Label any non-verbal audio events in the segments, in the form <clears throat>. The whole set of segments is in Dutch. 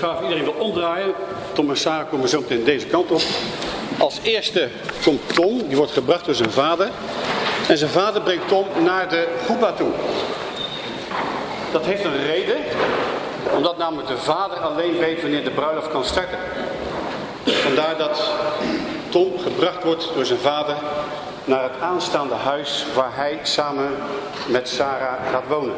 graag iedereen wil omdraaien. Tom en Sarah komen zo meteen deze kant op. Als eerste komt Tom, die wordt gebracht door zijn vader. En zijn vader brengt Tom naar de groepa toe. Dat heeft een reden, omdat namelijk de vader alleen weet wanneer de bruiloft kan starten. Vandaar dat Tom gebracht wordt door zijn vader naar het aanstaande huis waar hij samen met Sarah gaat wonen.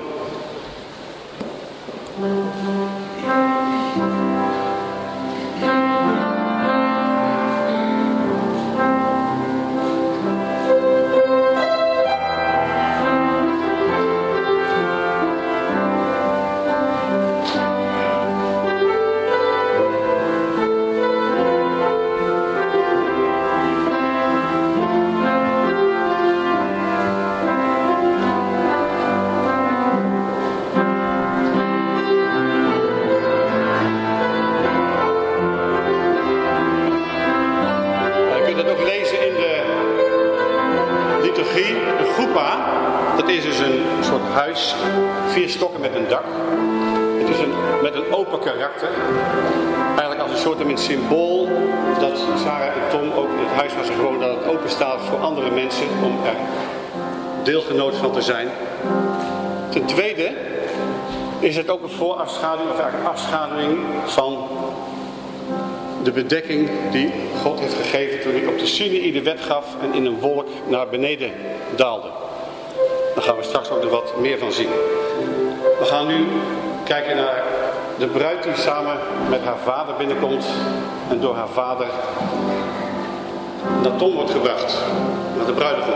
is het ook een voorafschaduwing of eigenlijk afschaduwing van de bedekking die God heeft gegeven toen hij op de Sinaï de wet gaf en in een wolk naar beneden daalde. Daar gaan we straks ook nog wat meer van zien. We gaan nu kijken naar de bruid die samen met haar vader binnenkomt en door haar vader naar Tom wordt gebracht, naar de bruidegom.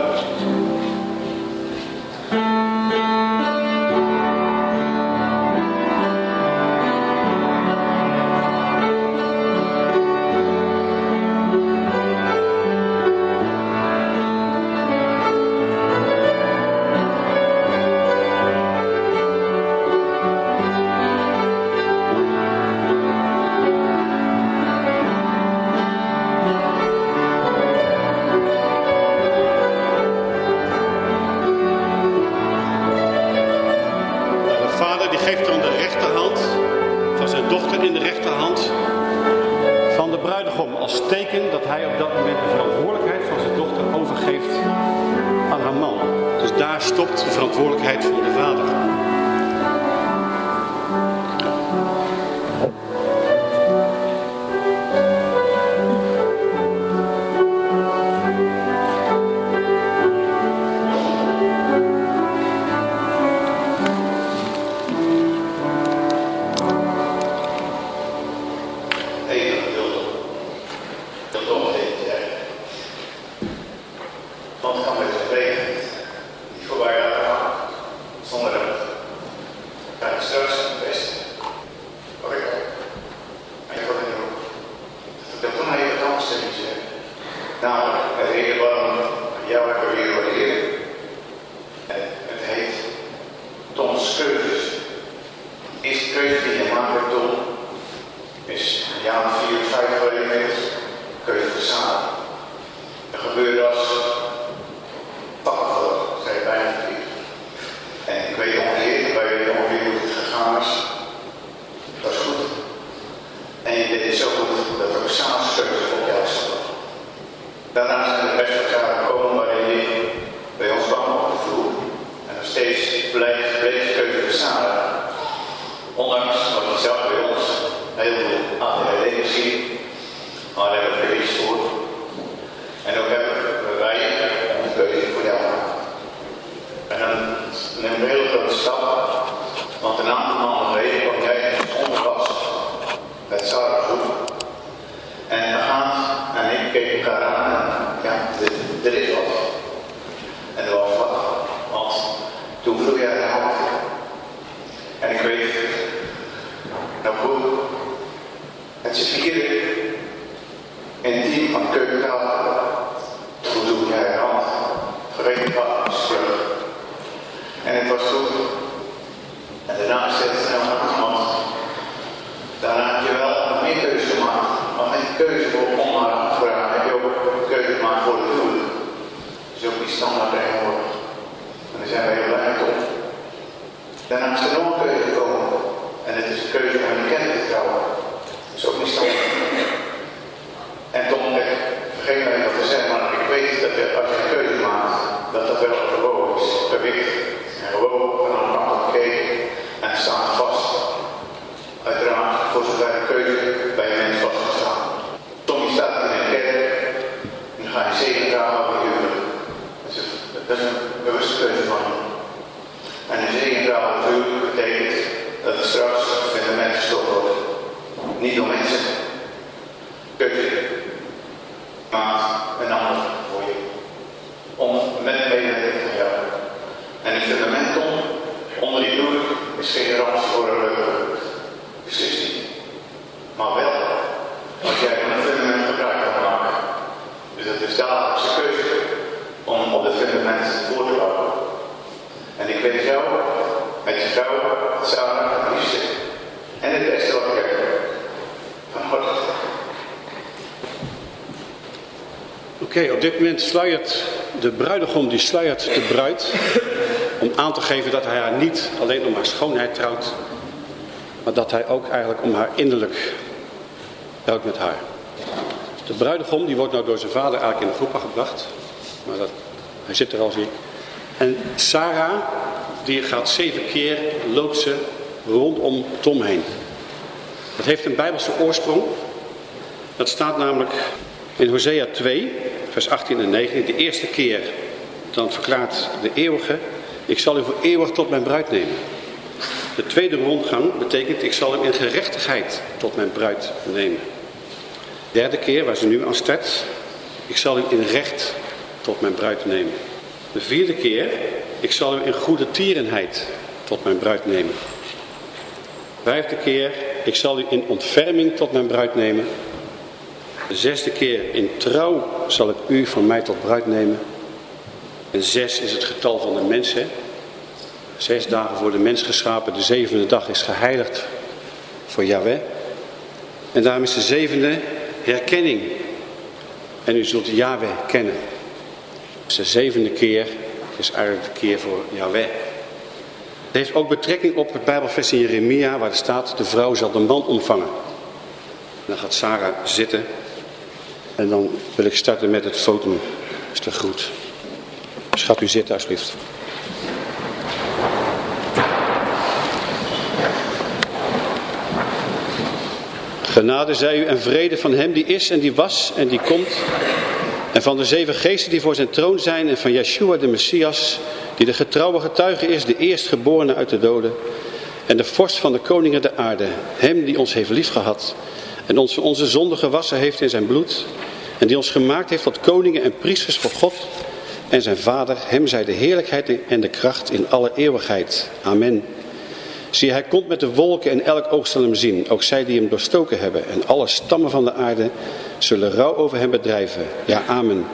steeds blijft bleef keuze Ondanks wat hij zelf bij ons heel veel sluiert de bruidegom, die sluiert de bruid. Om aan te geven dat hij haar niet alleen om haar schoonheid trouwt. Maar dat hij ook eigenlijk om haar innerlijk trouwt met haar. De bruidegom die wordt nou door zijn vader eigenlijk in de groepa gebracht. Maar dat, hij zit er al zie. En Sarah die gaat zeven keer loopt ze rondom Tom heen. Dat heeft een bijbelse oorsprong. Dat staat namelijk in Hosea 2, vers 18 en 19. De eerste keer dan verklaart de eeuwige, ik zal u voor eeuwig tot mijn bruid nemen. De tweede rondgang betekent, ik zal hem in gerechtigheid tot mijn bruid nemen. De derde keer, waar ze nu aan start, ik zal u in recht tot mijn bruid nemen. De vierde keer, ik zal u in goede tierenheid tot mijn bruid nemen. Vijfde keer, ik zal u in ontferming tot mijn bruid nemen. De zesde keer, in trouw zal ik u van mij tot bruid nemen. En zes is het getal van de mensen. Zes dagen voor de mens geschapen. De zevende dag is geheiligd voor Yahweh. En daarom is de zevende herkenning. En u zult Yahweh kennen. Dus de zevende keer is eigenlijk de keer voor Yahweh. Het heeft ook betrekking op het Bijbelvers in Jeremia waar er staat, de vrouw zal de man omvangen. En dan gaat Sarah zitten en dan wil ik starten met het fotum. Is de groet. Dus gaat u zitten alsjeblieft. Genade zij u en vrede van hem die is en die was en die komt. En van de zeven geesten die voor zijn troon zijn en van Yeshua de Messias, die de getrouwe getuige is, de eerstgeborene uit de doden. En de vorst van de koningen der aarde, hem die ons heeft liefgehad en ons onze zonde gewassen heeft in zijn bloed. En die ons gemaakt heeft tot koningen en priesters voor God en zijn vader. Hem zij de heerlijkheid en de kracht in alle eeuwigheid. Amen. Zie, hij komt met de wolken en elk oog zal hem zien. Ook zij die hem doorstoken hebben. En alle stammen van de aarde zullen rouw over hem bedrijven. Ja, amen.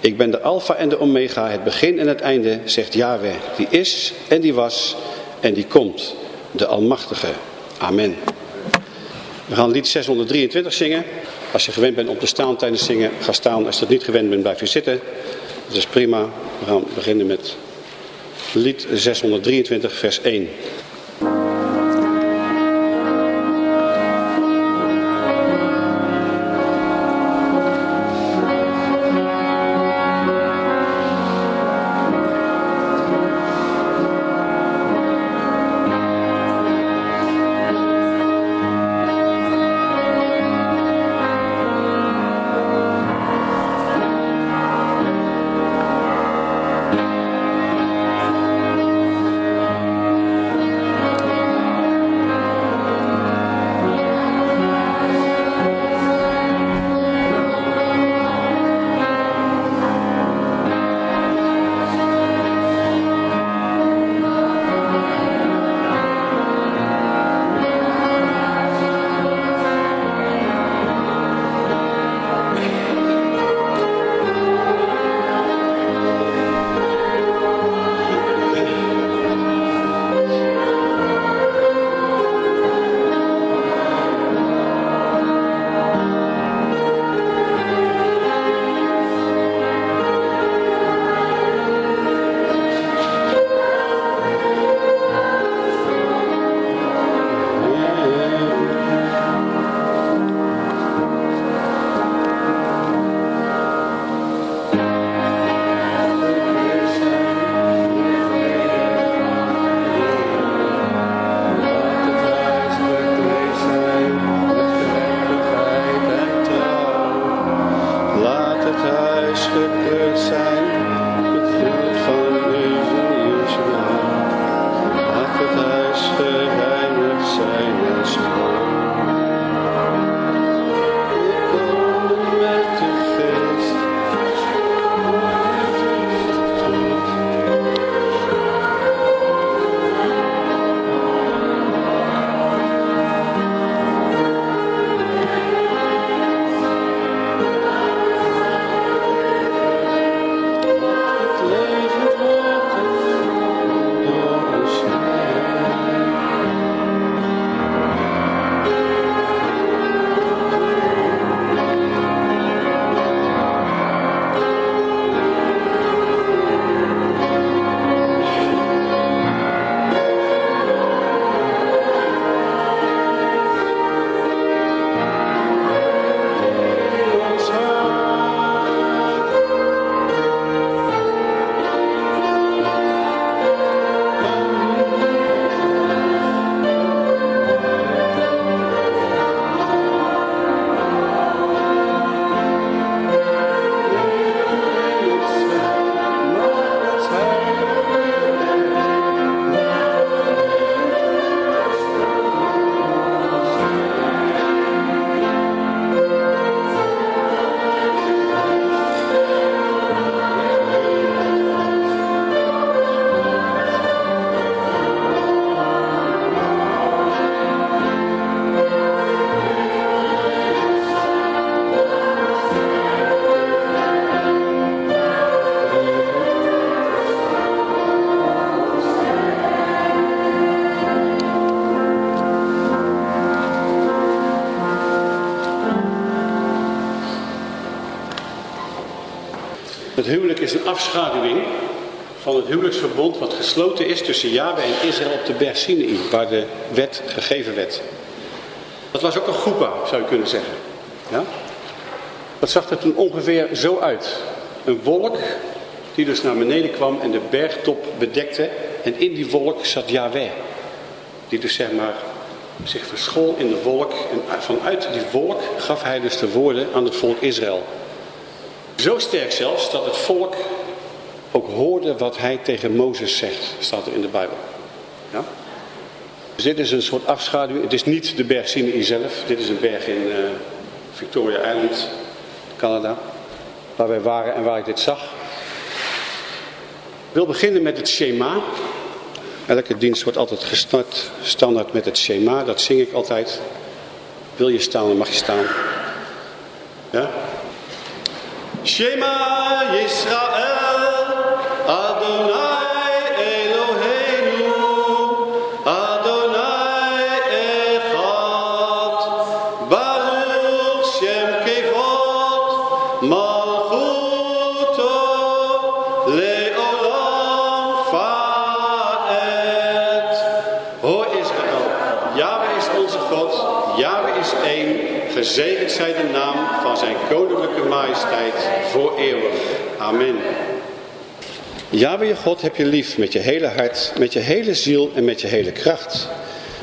Ik ben de alfa en de omega, het begin en het einde, zegt Yahweh. Die is en die was en die komt. De Almachtige. Amen. We gaan lied 623 zingen. Als je gewend bent om te staan tijdens zingen, ga staan. Als je dat niet gewend bent, blijf je zitten. Dat is prima. We gaan beginnen met lied 623, vers 1. Is een afschaduwing van het huwelijksverbond wat gesloten is tussen Yahweh en Israël op de berg Sinai, waar de wet gegeven werd. Dat was ook een groepa, zou je kunnen zeggen. Ja? Dat zag er toen ongeveer zo uit. Een wolk die dus naar beneden kwam en de bergtop bedekte. En in die wolk zat Yahweh. Die dus zeg maar zich verschool in de wolk. En vanuit die wolk gaf hij dus de woorden aan het volk Israël. Zo sterk zelfs dat het volk ook hoorde wat hij tegen Mozes zegt, staat er in de Bijbel. Ja? Dus dit is een soort afschaduwing. Het is niet de berg Sinai zelf. Dit is een berg in uh, Victoria Island, Canada. Waar wij waren en waar ik dit zag. Ik wil beginnen met het Shema. Elke dienst wordt altijd gestart, standaard met het Shema. Dat zing ik altijd. Wil je staan, dan mag je staan. Ja? Shema Yisrael, voor. Amen. Yahweh je God heb je lief met je hele hart, met je hele ziel en met je hele kracht.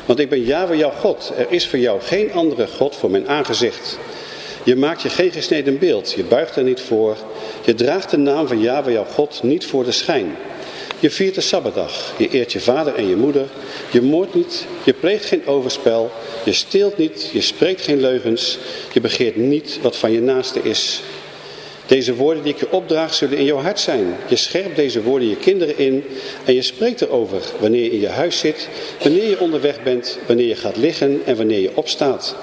Want ik ben Yahweh jouw God. Er is voor jou geen andere God voor mijn aangezicht. Je maakt je geen gesneden beeld, je buigt er niet voor. Je draagt de naam van Yahweh jouw God niet voor de schijn. Je viert de Sabbatdag, je eert je vader en je moeder. Je moordt niet, je pleegt geen overspel, je steelt niet, je spreekt geen leugens. Je begeert niet wat van je naaste is. Deze woorden die ik je opdraag zullen in jouw hart zijn. Je scherpt deze woorden je kinderen in en je spreekt erover wanneer je in je huis zit, wanneer je onderweg bent, wanneer je gaat liggen en wanneer je opstaat.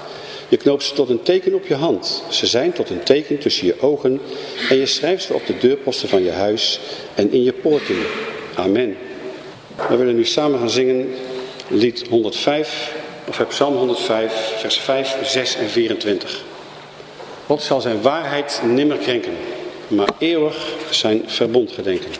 Je knoopt ze tot een teken op je hand. Ze zijn tot een teken tussen je ogen en je schrijft ze op de deurposten van je huis en in je poorten. Amen. We willen nu samen gaan zingen lied 105, of Psalm 105, vers 5, 6 en 24. God zal zijn waarheid nimmer krenken, maar eeuwig zijn verbond gedenken.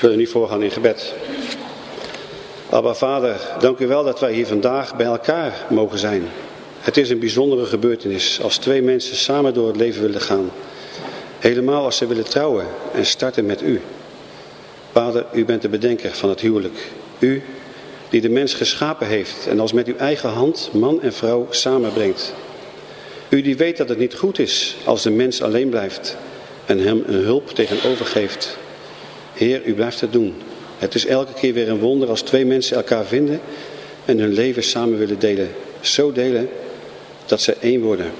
Ik wil er nu voorgaan in gebed. Abba Vader, dank u wel dat wij hier vandaag bij elkaar mogen zijn. Het is een bijzondere gebeurtenis als twee mensen samen door het leven willen gaan. Helemaal als ze willen trouwen en starten met u. Vader, u bent de bedenker van het huwelijk. U die de mens geschapen heeft en als met uw eigen hand man en vrouw samenbrengt. U die weet dat het niet goed is als de mens alleen blijft en hem een hulp tegenover geeft. Heer, u blijft het doen. Het is elke keer weer een wonder als twee mensen elkaar vinden en hun leven samen willen delen. Zo delen dat ze één worden.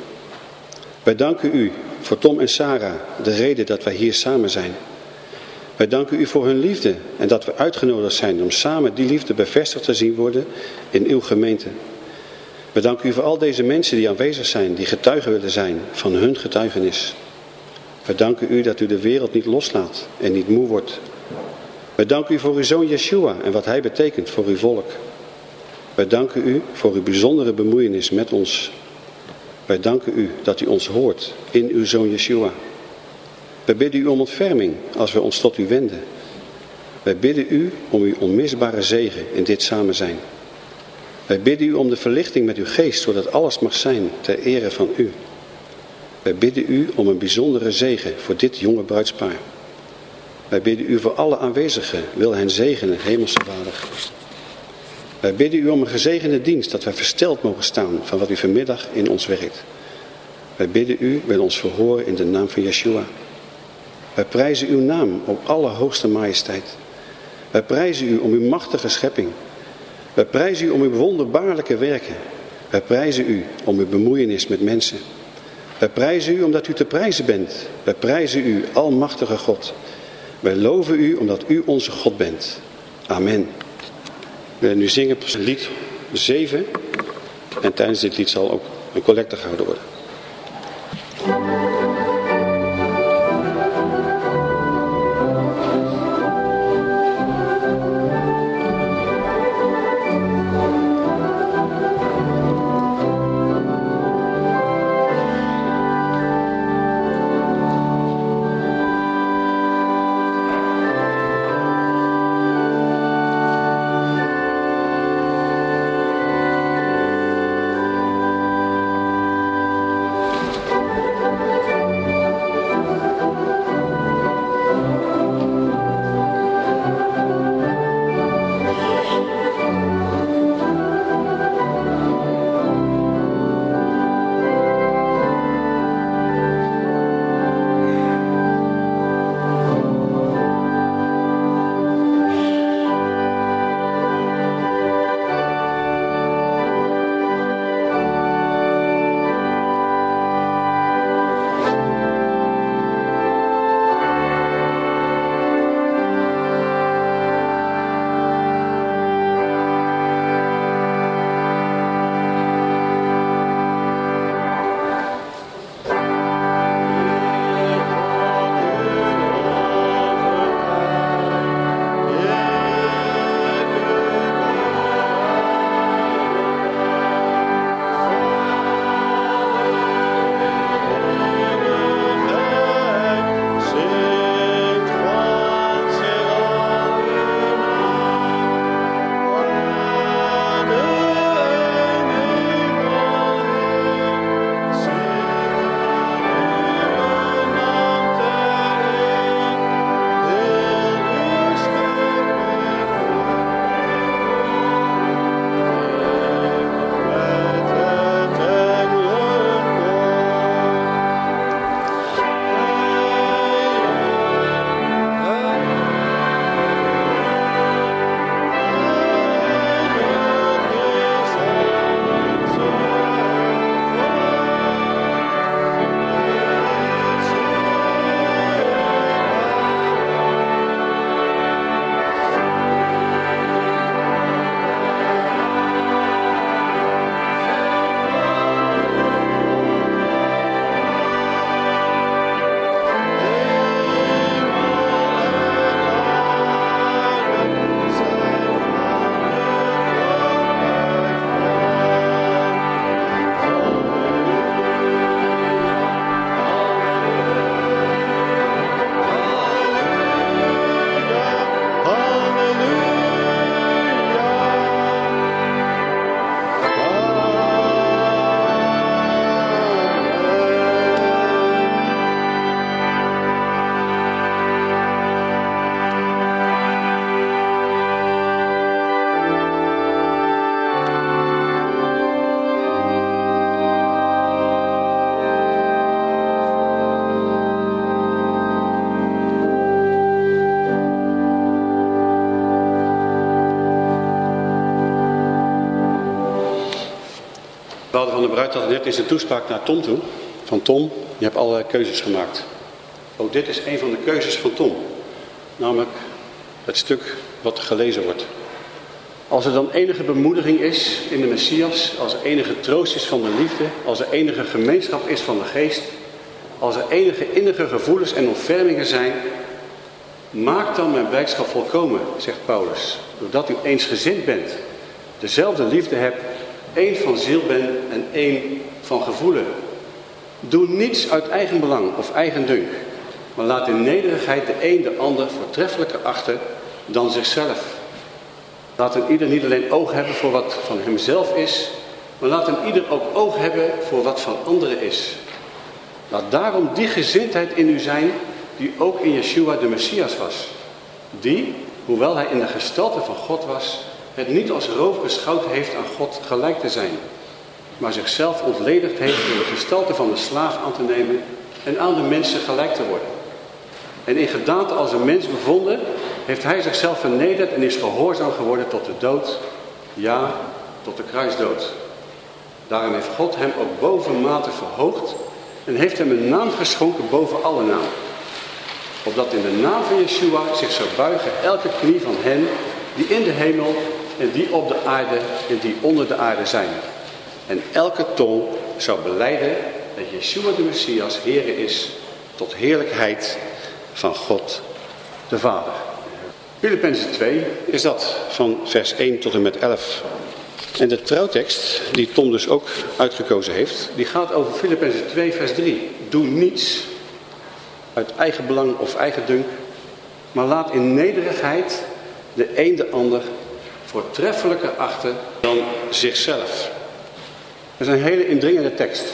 Wij danken u voor Tom en Sarah, de reden dat wij hier samen zijn. Wij danken u voor hun liefde en dat we uitgenodigd zijn om samen die liefde bevestigd te zien worden in uw gemeente. We danken u voor al deze mensen die aanwezig zijn, die getuigen willen zijn van hun getuigenis. We danken u dat u de wereld niet loslaat en niet moe wordt. We danken u voor uw zoon Yeshua en wat hij betekent voor uw volk. Wij danken u voor uw bijzondere bemoeienis met ons. Wij danken u dat u ons hoort in uw zoon Yeshua. Wij bidden u om ontferming als we ons tot u wenden. Wij bidden u om uw onmisbare zegen in dit samen zijn. Wij bidden u om de verlichting met uw geest, zodat alles mag zijn ter ere van u. Wij bidden u om een bijzondere zegen voor dit jonge bruidspaar. Wij bidden u voor alle aanwezigen, wil hen zegenen, hemelse vader. Wij bidden u om een gezegende dienst, dat wij versteld mogen staan van wat u vanmiddag in ons werkt. Wij bidden u, wil ons verhoren in de naam van Yeshua. Wij prijzen uw naam op allerhoogste majesteit. Wij prijzen u om uw machtige schepping. Wij prijzen u om uw wonderbaarlijke werken. Wij prijzen u om uw bemoeienis met mensen. Wij prijzen u omdat u te prijzen bent. Wij prijzen u, almachtige God. Wij loven u omdat u onze God bent. Amen. We nu zingen lied 7. En tijdens dit lied zal ook een collecte gehouden worden. Had net in zijn toespraak naar Tom toe. Van Tom, je hebt allerlei keuzes gemaakt. Ook dit is een van de keuzes van Tom. Namelijk het stuk wat gelezen wordt. Als er dan enige bemoediging is in de Messias, als er enige troost is van de liefde, als er enige gemeenschap is van de geest, als er enige innige gevoelens en ontfermingen zijn, maak dan mijn blijdschap volkomen, zegt Paulus, doordat u eensgezind bent, dezelfde liefde hebt, één van ziel bent en één van gevoelen. Doe niets uit eigen belang of eigen dunk, maar laat in nederigheid de een de ander voortreffelijker achter dan zichzelf. Laat een ieder niet alleen oog hebben voor wat van hemzelf is, maar laat een ieder ook oog hebben voor wat van anderen is. Laat daarom die gezindheid in u zijn die ook in Yeshua de Messias was. Die, hoewel hij in de gestalte van God was, het niet als roof beschouwd heeft aan God gelijk te zijn, maar zichzelf ontledigd heeft in de gestalte van de slaaf aan te nemen en aan de mensen gelijk te worden. En in gedaante als een mens bevonden, heeft hij zichzelf vernederd en is gehoorzaam geworden tot de dood, ja, tot de kruisdood. Daarom heeft God hem ook bovenmate verhoogd en heeft hem een naam geschonken boven alle naam. Opdat in de naam van Yeshua zich zou buigen elke knie van hen die in de hemel en die op de aarde en die onder de aarde zijn. En elke tong zou beleiden dat Yeshua de Messias Heere is tot heerlijkheid van God de Vader. Filippenzen 2 is dat, van vers 1 tot en met 11. En de trouwtekst, die Tom dus ook uitgekozen heeft, die gaat over Filippenzen 2 vers 3. Doe niets uit eigen belang of eigen dunk, maar laat in nederigheid de een de ander voortreffelijker achter dan zichzelf. Dat is een hele indringende tekst.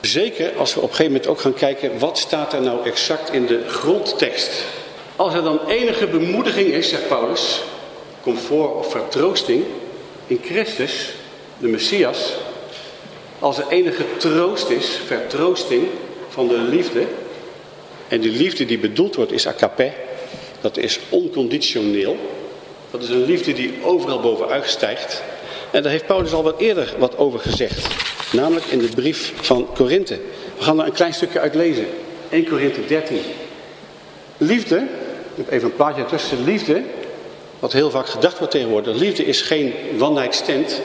Zeker als we op een gegeven moment ook gaan kijken, wat staat er nou exact in de grondtekst? Als er dan enige bemoediging is, zegt Paulus, comfort of vertroosting in Christus, de Messias. Als er enige troost is, vertroosting van de liefde. En die liefde die bedoeld wordt is agape. Dat is onconditioneel. Dat is een liefde die overal bovenuit stijgt. En daar heeft Paulus al wat eerder wat over gezegd. Namelijk in de brief van Korinthe. We gaan er een klein stukje uit lezen. 1 Korinthe 13. Liefde, ik heb even een plaatje tussen. Liefde, wat heel vaak gedacht wordt tegenwoordig. Liefde is geen one stand.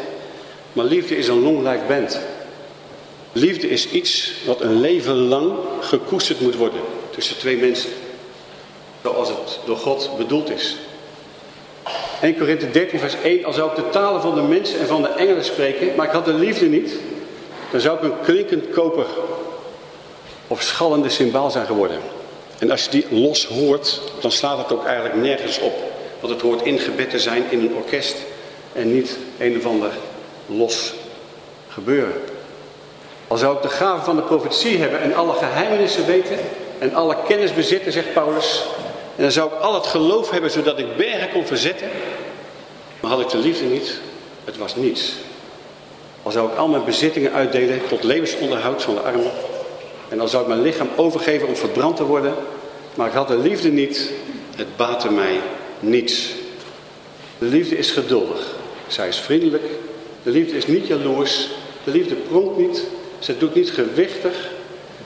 Maar liefde is een long life band. Liefde is iets wat een leven lang gekoesterd moet worden. Tussen twee mensen. Zoals het door God bedoeld is. 1 Korinthe 13 vers 1. Als zou ik de talen van de mensen en van de engelen spreken. Maar ik had de liefde niet dan zou ik een klinkend koper of schallende symbaal zijn geworden. En als je die los hoort, dan slaat het ook eigenlijk nergens op. Want het hoort ingebed te zijn in een orkest en niet een of ander los gebeuren. Al zou ik de gave van de profetie hebben en alle geheimenissen weten en alle kennis bezitten, zegt Paulus. En dan zou ik al het geloof hebben zodat ik bergen kon verzetten. Maar had ik de liefde niet, het was niets. Al zou ik al mijn bezittingen uitdelen tot levensonderhoud van de armen. En dan zou ik mijn lichaam overgeven om verbrand te worden. Maar ik had de liefde niet. Het baatte mij niets. De liefde is geduldig. Zij is vriendelijk. De liefde is niet jaloers. De liefde pronkt niet. Ze doet niet gewichtig.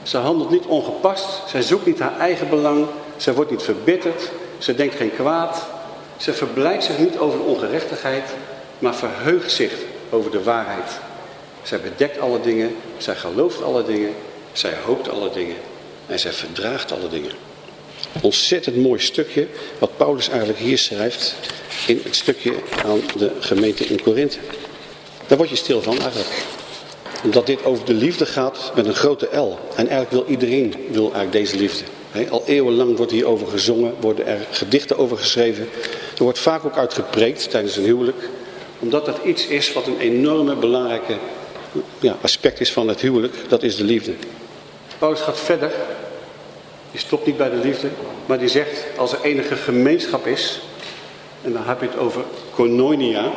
Ze handelt niet ongepast. Zij zoekt niet haar eigen belang. Zij wordt niet verbitterd. Ze denkt geen kwaad. Ze verblijdt zich niet over ongerechtigheid. Maar verheugt zich over de waarheid. Zij bedekt alle dingen, zij gelooft alle dingen, zij hoopt alle dingen en zij verdraagt alle dingen. Ontzettend mooi stukje wat Paulus eigenlijk hier schrijft in het stukje aan de gemeente in Korinthe. Daar word je stil van eigenlijk. Omdat dit over de liefde gaat met een grote L. En eigenlijk wil iedereen wil eigenlijk deze liefde. Al eeuwenlang wordt hierover gezongen, worden er gedichten over geschreven. Er wordt vaak ook uitgepreekt tijdens een huwelijk. Omdat dat iets is wat een enorme belangrijke ja, aspect is van het huwelijk, dat is de liefde. Paulus gaat verder. Die stopt niet bij de liefde, maar die zegt als er enige gemeenschap is, en dan heb je het over koinonia,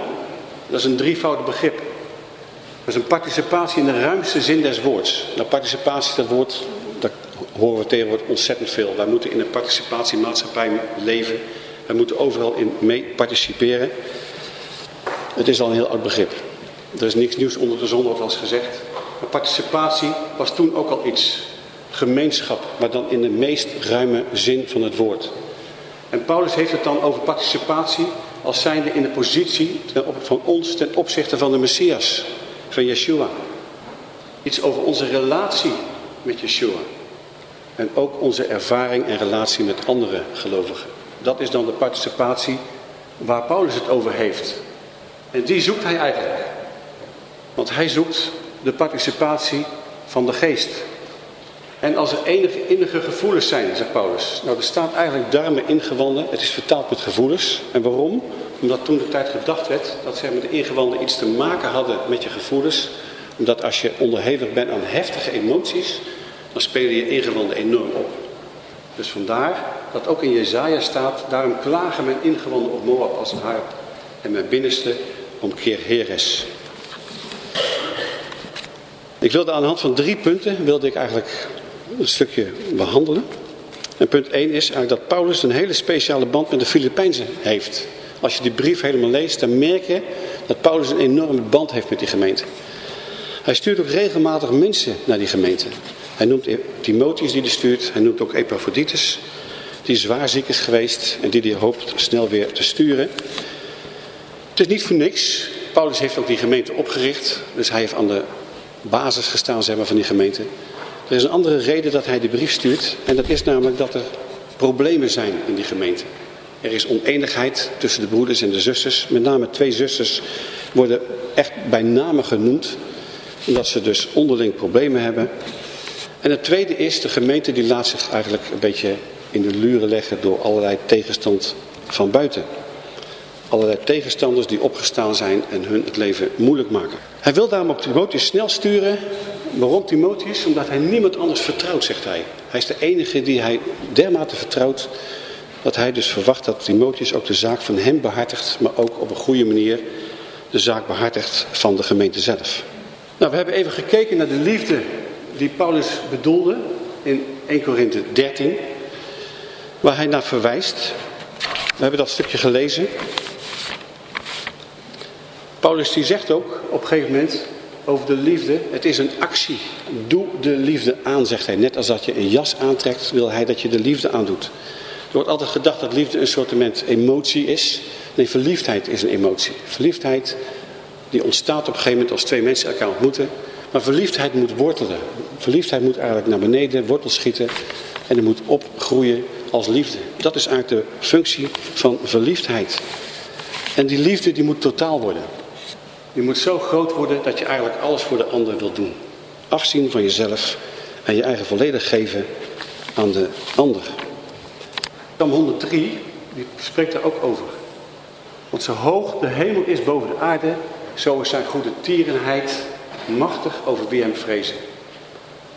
dat is een drievoudig begrip. Dat is een participatie in de ruimste zin des woords. Nou, participatie, dat woord, horen we tegenwoordig ontzettend veel. Wij moeten in een participatiemaatschappij leven. Wij moeten overal in mee participeren. Het is al een heel oud begrip. Er is niks nieuws onder de zon, wordt als gezegd. Maar participatie was toen ook al iets. Gemeenschap, maar dan in de meest ruime zin van het woord. En Paulus heeft het dan over participatie als zijnde in de positie van ons ten opzichte van de Messias, van Yeshua. Iets over onze relatie met Yeshua. En ook onze ervaring en relatie met andere gelovigen. Dat is dan de participatie waar Paulus het over heeft. En die zoekt hij eigenlijk. Want hij zoekt de participatie van de geest. En als er enige innige gevoelens zijn, zegt Paulus. Nou, er staat eigenlijk darmen ingewanden. Het is vertaald met gevoelens. En waarom? Omdat toen de tijd gedacht werd dat ze met de ingewanden iets te maken hadden met je gevoelens. Omdat als je onderhevig bent aan heftige emoties, dan spelen je ingewanden enorm op. Dus vandaar dat ook in Jezaja staat, daarom klagen mijn ingewanden op Moab als een harp en mijn binnenste om keer Heres. Ik wilde aan de hand van drie punten, wilde ik eigenlijk een stukje behandelen. En punt 1 is eigenlijk dat Paulus een hele speciale band met de Filipijnzen heeft. Als je die brief helemaal leest, dan merk je dat Paulus een enorme band heeft met die gemeente. Hij stuurt ook regelmatig mensen naar die gemeente. Hij noemt Timotheus die hij stuurt. Hij noemt ook Epaphroditus, die zwaar ziek is geweest en die hij hoopt snel weer te sturen. Het is niet voor niks. Paulus heeft ook die gemeente opgericht. Dus hij heeft aan de basis gestaan zeg maar, van die gemeente. Er is een andere reden dat hij de brief stuurt. En dat is namelijk dat er problemen zijn in die gemeente. Er is oneenigheid tussen de broeders en de zusters. Met name twee zusters worden echt bij name genoemd. Omdat ze dus onderling problemen hebben. En het tweede is, de gemeente die laat zich eigenlijk een beetje in de luren leggen door allerlei tegenstand van buiten. Allerlei tegenstanders die opgestaan zijn en hun het leven moeilijk maken. Hij wil daarom op Timotheus snel sturen. Waarom Timotheus? Omdat hij niemand anders vertrouwt, zegt hij. Hij is de enige die hij dermate vertrouwt dat hij dus verwacht dat Timotheus ook de zaak van hem behartigt, maar ook op een goede manier de zaak behartigt van de gemeente zelf. Nou, we hebben even gekeken naar de liefde die Paulus bedoelde in 1 Korinthe 13, waar hij naar verwijst. We hebben dat stukje gelezen. Paulus die zegt ook op een gegeven moment over de liefde, het is een actie. Doe de liefde aan, zegt hij. Net als dat je een jas aantrekt, wil hij dat je de liefde aandoet. Er wordt altijd gedacht dat liefde een soort emotie is. Nee, verliefdheid is een emotie. Verliefdheid die ontstaat op een gegeven moment als twee mensen elkaar ontmoeten. Maar verliefdheid moet wortelen. Verliefdheid moet eigenlijk naar beneden, wortels schieten. En er moet opgroeien als liefde. Dat is eigenlijk de functie van verliefdheid. En die liefde die moet totaal worden. Die moet zo groot worden dat je eigenlijk alles voor de ander wilt doen. Afzien van jezelf en je eigen volledig geven aan de ander. Psalm 103, die spreekt daar ook over. Want zo hoog de hemel is boven de aarde, zo is zijn goede tierenheid machtig over wie hem vrezen.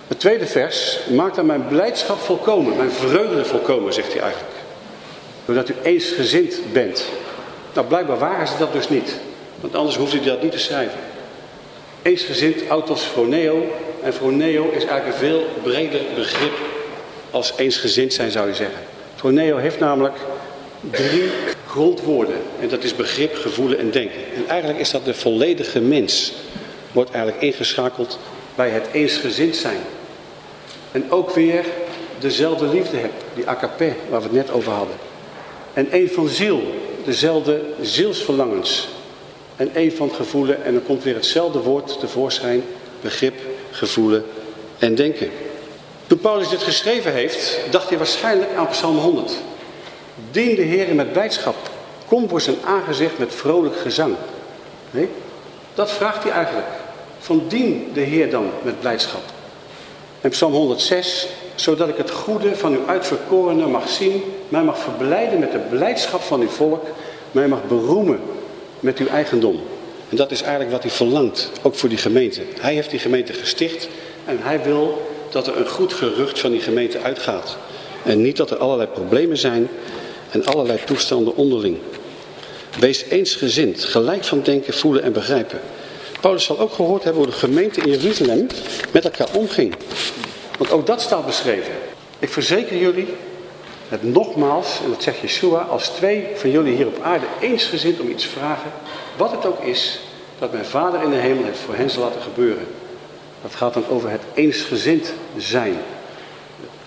Het tweede vers maakt dan mijn blijdschap volkomen, mijn vreugde volkomen, zegt hij eigenlijk. Doordat u eensgezind bent. Nou, blijkbaar waren ze dat dus niet. Want anders hoeft u dat niet te schrijven. Eensgezind, autos froneo. En froneo is eigenlijk een veel breder begrip als eensgezind zijn, zou je zeggen. Froneo heeft namelijk drie grondwoorden. En dat is begrip, gevoelen en denken. En eigenlijk is dat de volledige mens wordt eigenlijk ingeschakeld bij het eensgezind zijn. En ook weer dezelfde liefde hebben, die akapé waar we het net over hadden. En één van ziel, dezelfde zielsverlangens. En één van gevoelen en dan komt weer hetzelfde woord tevoorschijn, begrip, gevoelen en denken. Toen Paulus dit geschreven heeft, dacht hij waarschijnlijk aan Psalm 100. Dien de Heer met blijdschap, kom voor zijn aangezicht met vrolijk gezang. Nee? Dat vraagt hij eigenlijk. Van dien de Heer dan met blijdschap. En Psalm 106, zodat ik het goede van uw uitverkorenen mag zien, mij mag verblijden met de blijdschap van uw volk, mij mag beroemen met uw eigendom. En dat is eigenlijk wat hij verlangt, ook voor die gemeente. Hij heeft die gemeente gesticht en hij wil dat er een goed gerucht van die gemeente uitgaat. En niet dat er allerlei problemen zijn en allerlei toestanden onderling. Wees eensgezind, gelijk van denken, voelen en begrijpen. Paulus zal ook gehoord hebben hoe de gemeente in Jeruzalem met elkaar omging. Want ook dat staat beschreven. Ik verzeker jullie, het nogmaals, en dat zegt Yeshua, als twee van jullie hier op aarde eensgezind om iets vragen, wat het ook is, dat mijn Vader in de hemel het voor hen zal laten gebeuren. Dat gaat dan over het eensgezind zijn.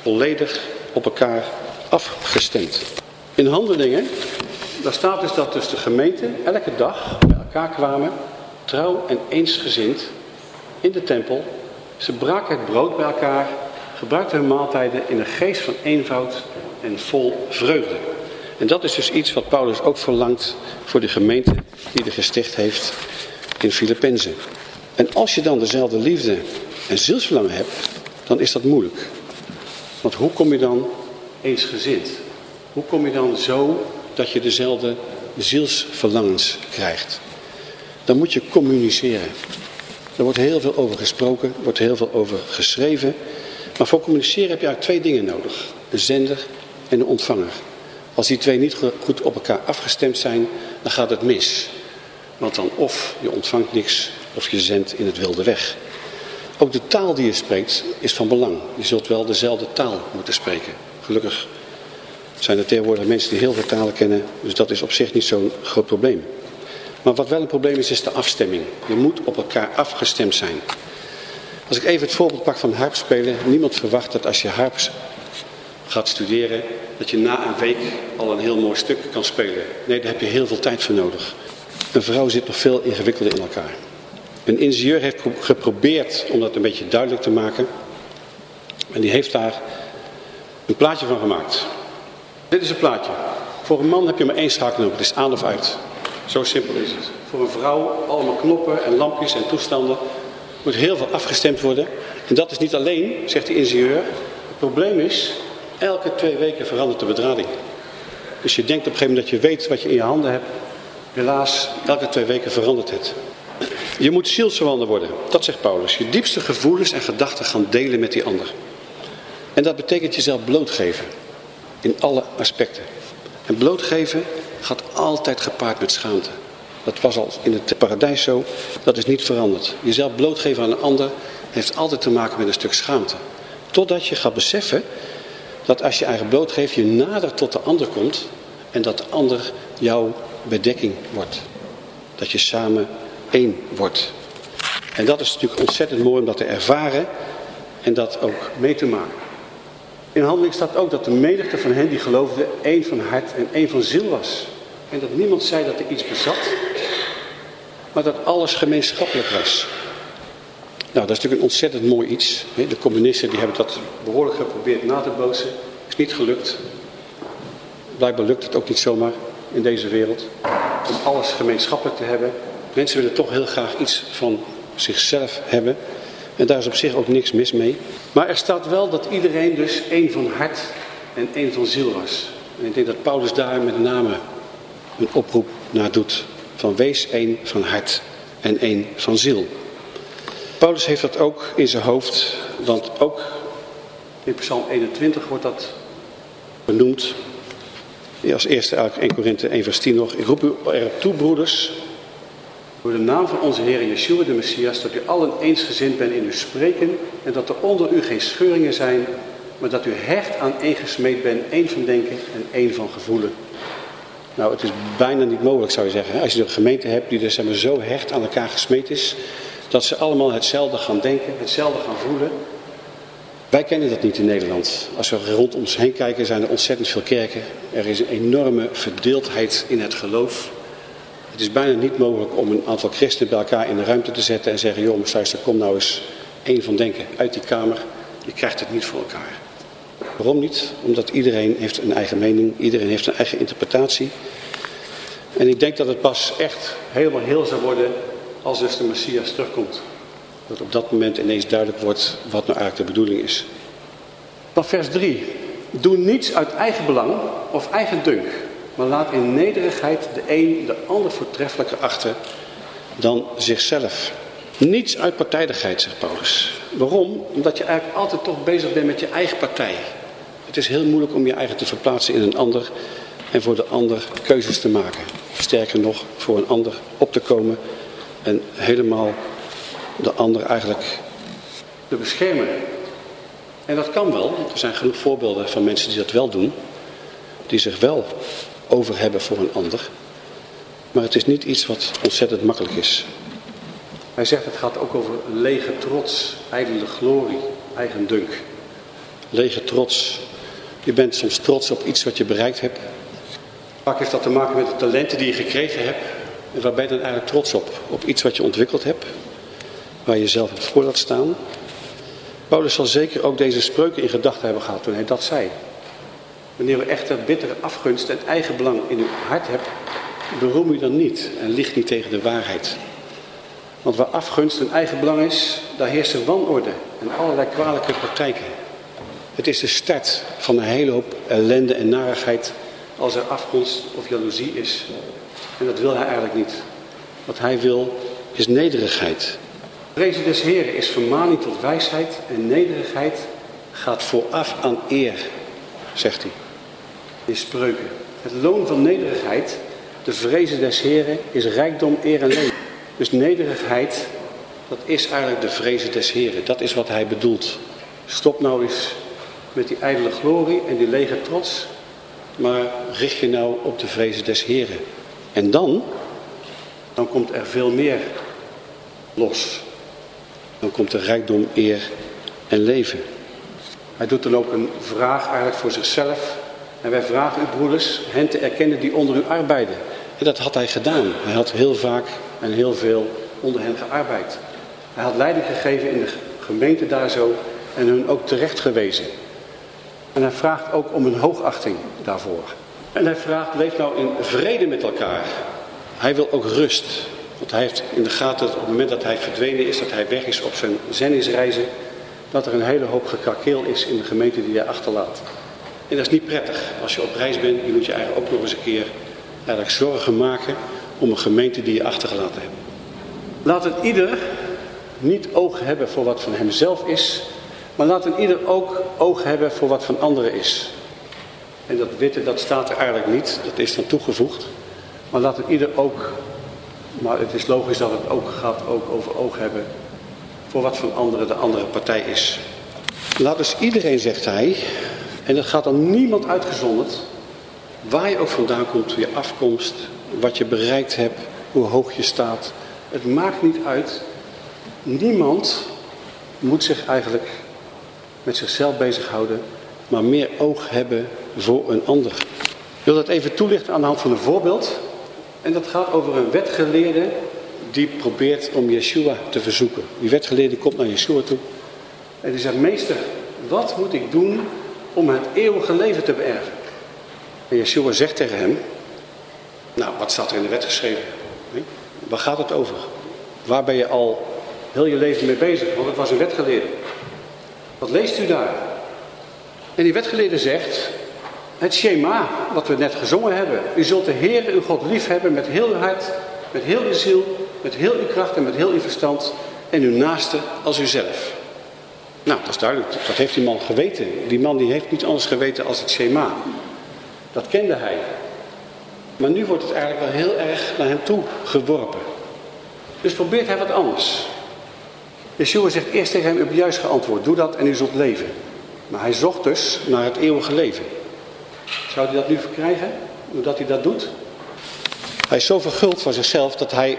Volledig op elkaar afgestemd. In handelingen, daar staat dus dat dus de gemeente elke dag bij elkaar kwamen, trouw en eensgezind, in de tempel. Ze braken het brood bij elkaar, gebruikten hun maaltijden in een geest van eenvoud en vol vreugde. En dat is dus iets wat Paulus ook verlangt voor de gemeente die hij gesticht heeft in Filippenzen. En als je dan dezelfde liefde en zielsverlangen hebt, dan is dat moeilijk. Want hoe kom je dan eensgezind? Hoe kom je dan zo dat je dezelfde zielsverlangens krijgt? Dan moet je communiceren. Er wordt heel veel over gesproken, er wordt heel veel over geschreven. Maar voor communiceren heb je eigenlijk twee dingen nodig. Een zender en een ontvanger. Als die twee niet goed op elkaar afgestemd zijn, dan gaat het mis. Want dan of je ontvangt niks, of je zendt in het wilde weg. Ook de taal die je spreekt is van belang. Je zult wel dezelfde taal moeten spreken. Gelukkig zijn er tegenwoordig mensen die heel veel talen kennen, dus dat is op zich niet zo'n groot probleem. Maar wat wel een probleem is, is de afstemming. Je moet op elkaar afgestemd zijn. Als ik even het voorbeeld pak van harpspelen. Niemand verwacht dat als je harps gaat studeren, dat je na een week al een heel mooi stuk kan spelen. Nee, daar heb je heel veel tijd voor nodig. Een vrouw zit nog veel ingewikkelder in elkaar. Een ingenieur heeft geprobeerd om dat een beetje duidelijk te maken. En die heeft daar een plaatje van gemaakt. Dit is een plaatje. Voor een man heb je maar één schakel nodig. Het is aan of uit. Zo simpel is het. Voor een vrouw allemaal knoppen en lampjes en toestanden. moet heel veel afgestemd worden. En dat is niet alleen, zegt de ingenieur. Het probleem is, elke twee weken verandert de bedrading. Dus je denkt op een gegeven moment dat je weet wat je in je handen hebt. Helaas, elke twee weken verandert het. Je moet zielsverwant worden, dat zegt Paulus. Je diepste gevoelens en gedachten gaan delen met die ander. En dat betekent jezelf blootgeven. In alle aspecten. En blootgeven gaat altijd gepaard met schaamte. Dat was al in het paradijs zo. Dat is niet veranderd. Jezelf blootgeven aan een ander heeft altijd te maken met een stuk schaamte. Totdat je gaat beseffen dat als je eigen blootgeeft, je nader tot de ander komt. En dat de ander jouw bedekking wordt. Dat je samen één wordt. En dat is natuurlijk ontzettend mooi om dat te ervaren en dat ook mee te maken. In handeling staat ook dat de menigte van hen die geloofden één van hart en één van ziel was. En dat niemand zei dat er iets bezat, maar dat alles gemeenschappelijk was. Nou, dat is natuurlijk een ontzettend mooi iets. De communisten die hebben dat behoorlijk geprobeerd na te bootsen. Is niet gelukt. Blijkbaar lukt het ook niet zomaar in deze wereld. Om alles gemeenschappelijk te hebben. Mensen willen toch heel graag iets van zichzelf hebben. En daar is op zich ook niks mis mee. Maar er staat wel dat iedereen dus één van hart en één van ziel was. En ik denk dat Paulus daar met name een oproep naar doet. Van wees één van hart en één van ziel. Paulus heeft dat ook in zijn hoofd. Want ook in Psalm 21 wordt dat benoemd. Als eerste eigenlijk 1 Korinthe 1 vers 10 nog. Ik roep u erop toe broeders door de naam van onze Heer Yeshua de Messias, dat u allen eensgezind bent in uw spreken en dat er onder u geen scheuringen zijn, maar dat u hecht aan gesmeed bent, één van denken en één van gevoelen. Nou, het is bijna niet mogelijk zou je zeggen. Als je een gemeente hebt die dus zeg zo hecht aan elkaar gesmeed is, dat ze allemaal hetzelfde gaan denken, hetzelfde gaan voelen. Wij kennen dat niet in Nederland. Als we rond ons heen kijken zijn er ontzettend veel kerken. Er is een enorme verdeeldheid in het geloof. Het is bijna niet mogelijk om een aantal christenen bij elkaar in de ruimte te zetten en zeggen, joh, luister, kom nou eens één van denken uit die kamer. Je krijgt het niet voor elkaar. Waarom niet? Omdat iedereen heeft een eigen mening, iedereen heeft een eigen interpretatie. En ik denk dat het pas echt helemaal heel zou worden als dus de Messias terugkomt. Dat op dat moment ineens duidelijk wordt wat nou eigenlijk de bedoeling is. Dan vers 3. Doe niets uit eigen belang of eigen dunk maar laat in nederigheid de een de ander voortreffelijker achter dan zichzelf. Niets uit partijdigheid, zegt Paulus. Waarom? Omdat je eigenlijk altijd toch bezig bent met je eigen partij. Het is heel moeilijk om je eigen te verplaatsen in een ander en voor de ander keuzes te maken. Sterker nog, voor een ander op te komen en helemaal de ander eigenlijk te beschermen. En dat kan wel, er zijn genoeg voorbeelden van mensen die dat wel doen. Die zich wel over hebben voor een ander. Maar het is niet iets wat ontzettend makkelijk is. Hij zegt het gaat ook over lege trots, ijdele glorie, eigen dunk. Lege trots. Je bent soms trots op iets wat je bereikt hebt. Vaak heeft dat te maken met de talenten die je gekregen hebt. En waar ben je dan eigenlijk trots op? Op iets wat je ontwikkeld hebt. Waar je zelf hebt voor laat staan. Paulus zal zeker ook deze spreuken in gedachten hebben gehad toen hij dat zei. Wanneer we echter bittere afgunst en eigenbelang in uw hart hebt, beroem u dan niet en ligt niet tegen de waarheid. Want waar afgunst en eigenbelang is, daar heerst er wanorde en allerlei kwalijke praktijken. Het is de start van een hele hoop ellende en narigheid als er afgunst of jaloezie is. En dat wil hij eigenlijk niet. Wat hij wil is nederigheid. Vrezen des Heren is vermaning tot wijsheid en nederigheid gaat vooraf aan eer, zegt hij. In spreuken. Het loon van nederigheid, de vrezen des Heren, is rijkdom, eer en leven. Dus nederigheid, dat is eigenlijk de vrezen des Heren. Dat is wat hij bedoelt. Stop nou eens met die ijdele glorie en die lege trots. Maar richt je nou op de vrezen des Heren. En dan, dan komt er veel meer los. Dan komt er rijkdom, eer en leven. Hij doet dan ook een vraag eigenlijk voor zichzelf. En wij vragen u broeders hen te erkennen die onder u arbeiden. En dat had hij gedaan. Hij had heel vaak en heel veel onder hen gearbeid. Hij had leiding gegeven in de gemeente daar zo en hun ook terecht gewezen. En hij vraagt ook om een hoogachting daarvoor. En hij vraagt, leef nou in vrede met elkaar. Hij wil ook rust. Want hij heeft in de gaten dat op het moment dat hij verdwenen is, dat hij weg is op zijn zendingsreizen, dat er een hele hoop gekrakeel is in de gemeente die hij achterlaat. En dat is niet prettig. Als je op reis bent, je moet je eigenlijk ook nog eens een keer eigenlijk zorgen maken om een gemeente die je achtergelaten hebt. Laat het ieder niet oog hebben voor wat van hemzelf is, maar laat een ieder ook oog hebben voor wat van anderen is. En dat witte, dat staat er eigenlijk niet, dat is dan toegevoegd. Maar laat een ieder ook, maar het is logisch dat het ook gaat ook over oog hebben voor wat van anderen de andere partij is. Laat dus iedereen, zegt hij, en dat gaat dan niemand uitgezonderd, waar je ook vandaan komt, je afkomst, wat je bereikt hebt, hoe hoog je staat. Het maakt niet uit. Niemand moet zich eigenlijk met zichzelf bezighouden, maar meer oog hebben voor een ander. Ik wil dat even toelichten aan de hand van een voorbeeld. En dat gaat over een wetgeleerde die probeert om Yeshua te verzoeken. Die wetgeleerde komt naar Yeshua toe en die zegt, meester, wat moet ik doen om het eeuwige leven te beërven? En Yeshua zegt tegen hem, nou, wat staat er in de wet geschreven? Waar gaat het over? Waar ben je al heel je leven mee bezig? Want het was een wetgeleerde. Wat leest u daar? En die wetgeleerde zegt, het schema wat we net gezongen hebben. U zult de Heer uw God lief hebben met heel uw hart, met heel uw ziel, met heel uw kracht en met heel uw verstand. En uw naaste als uzelf. Nou, dat is duidelijk. Dat heeft die man geweten. Die man die heeft niet anders geweten als het schema. Dat kende hij. Maar nu wordt het eigenlijk wel heel erg naar hem toe geworpen. Dus probeert hij wat anders. Yeshua zegt eerst tegen hem, u juist geantwoord, doe dat en u zult leven. Maar hij zocht dus naar het eeuwige leven. Zou hij dat nu verkrijgen, doordat hij dat doet? Hij is zo verguld van zichzelf dat hij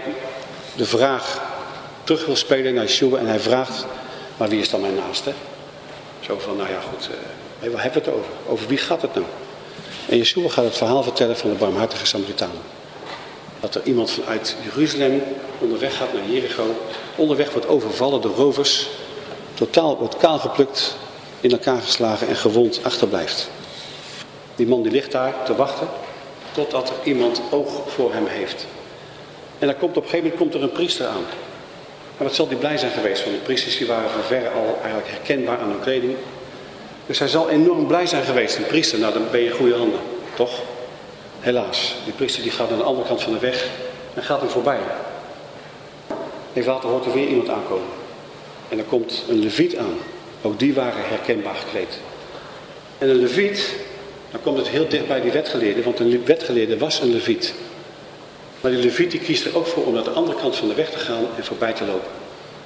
de vraag terug wil spelen naar Yeshua. En hij vraagt, maar wie is dan mijn naaste? Zo van, nou ja goed, uh, waar hebben we het over? Over wie gaat het nou? En Yeshua gaat het verhaal vertellen van de barmhartige Samaritaan. Dat er iemand vanuit Jeruzalem onderweg gaat naar Jericho. Onderweg wordt overvallen door rovers. Totaal wordt kaalgeplukt, in elkaar geslagen en gewond achterblijft. Die man die ligt daar te wachten totdat er iemand oog voor hem heeft. En dan komt op een gegeven moment komt er een priester aan. En wat zal die blij zijn geweest, want de priesters die waren van verre al eigenlijk herkenbaar aan hun kleding. Dus hij zal enorm blij zijn geweest, een priester. Nou, dan ben je in goede handen, toch? Helaas, die priester die gaat aan de andere kant van de weg en gaat hem voorbij. Even later hoort er weer iemand aankomen. En er komt een leviet aan. Ook die waren herkenbaar gekleed. En een leviet, dan komt het heel dicht bij die wetgeleerde, want een wetgeleerde was een leviet. Maar die leviet die kiest er ook voor om naar de andere kant van de weg te gaan en voorbij te lopen.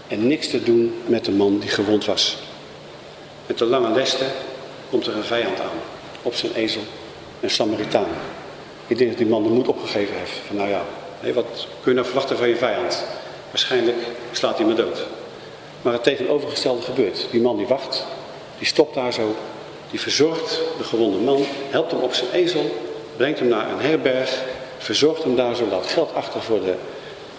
En niks te doen met de man die gewond was. Met de lange leste komt er een vijand aan. Op zijn ezel. Een Samaritaan. Ik denk dat die man de moed opgegeven heeft. Van nou ja, wat kun je nou verwachten van je vijand? Waarschijnlijk slaat hij me dood. Maar het tegenovergestelde gebeurt. Die man die wacht, die stopt daar zo, die verzorgt de gewonde man, helpt hem op zijn ezel, brengt hem naar een herberg, verzorgt hem daar zo, laat geld achter voor de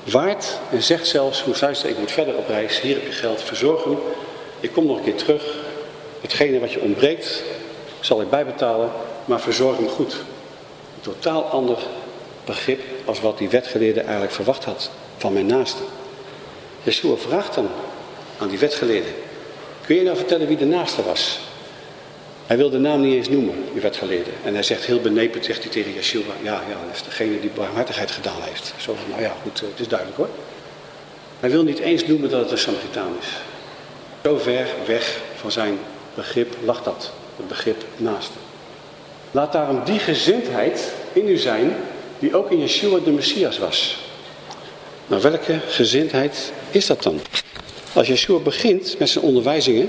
waard en zegt zelfs, hoe luister, ik moet verder op reis, hier heb je geld, verzorg hem, ik kom nog een keer terug, hetgene wat je ontbreekt zal ik bijbetalen, maar verzorg hem goed. Een totaal ander begrip als wat die wetgeleerde eigenlijk verwacht had van mijn naaste. Yeshua vraagt dan aan die wetgeleerde, kun je nou vertellen wie de naaste was? Hij wil de naam niet eens noemen, die wetgeleerde. En hij zegt heel benepen, zegt hij tegen Yeshua, ja, ja, dat is degene die barmhartigheid gedaan heeft. Zo van, nou ja, goed, eh, het is duidelijk hoor. Hij wil niet eens noemen dat het een Samaritaan is. Zo ver weg van zijn begrip lag dat, het begrip naaste. Laat daarom die gezindheid in u zijn, die ook in Yeshua de Messias was. Nou, welke gezindheid is dat dan? Als Yeshua begint met zijn onderwijzingen,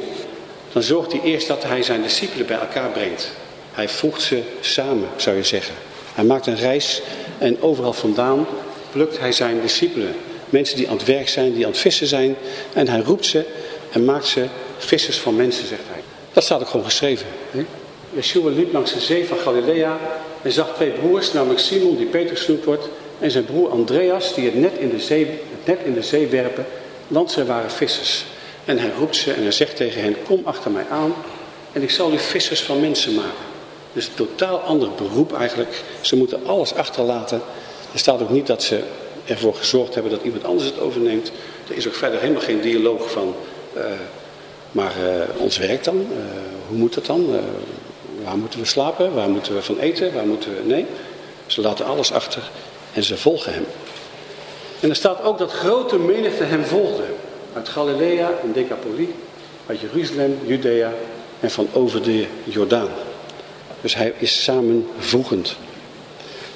dan zorgt hij eerst dat hij zijn discipelen bij elkaar brengt. Hij voegt ze samen, zou je zeggen. Hij maakt een reis en overal vandaan plukt hij zijn discipelen. Mensen die aan het werk zijn, die aan het vissen zijn. En hij roept ze en maakt ze vissers van mensen, zegt hij. Dat staat ook gewoon geschreven. Yeshua liep langs de zee van Galilea en zag twee broers, namelijk Simon, die Petrus genoemd wordt, en zijn broer Andreas, die het net in de zee, net in de zee werpen, want zij waren vissers. En hij roept ze en hij zegt tegen hen, kom achter mij aan en ik zal u vissers van mensen maken. Dus een totaal ander beroep eigenlijk. Ze moeten alles achterlaten. Er staat ook niet dat ze ervoor gezorgd hebben dat iemand anders het overneemt. Er is ook verder helemaal geen dialoog van, uh, maar uh, ons werk dan? Uh, hoe moet dat dan? waar moeten we slapen? Waar moeten we van eten? Waar moeten we... Nee, ze laten alles achter en ze volgen hem. En er staat ook dat grote menigte hem volgden. Uit Galilea en Decapolie, uit Jeruzalem, Judea en van over de Jordaan. Dus hij is samenvoegend.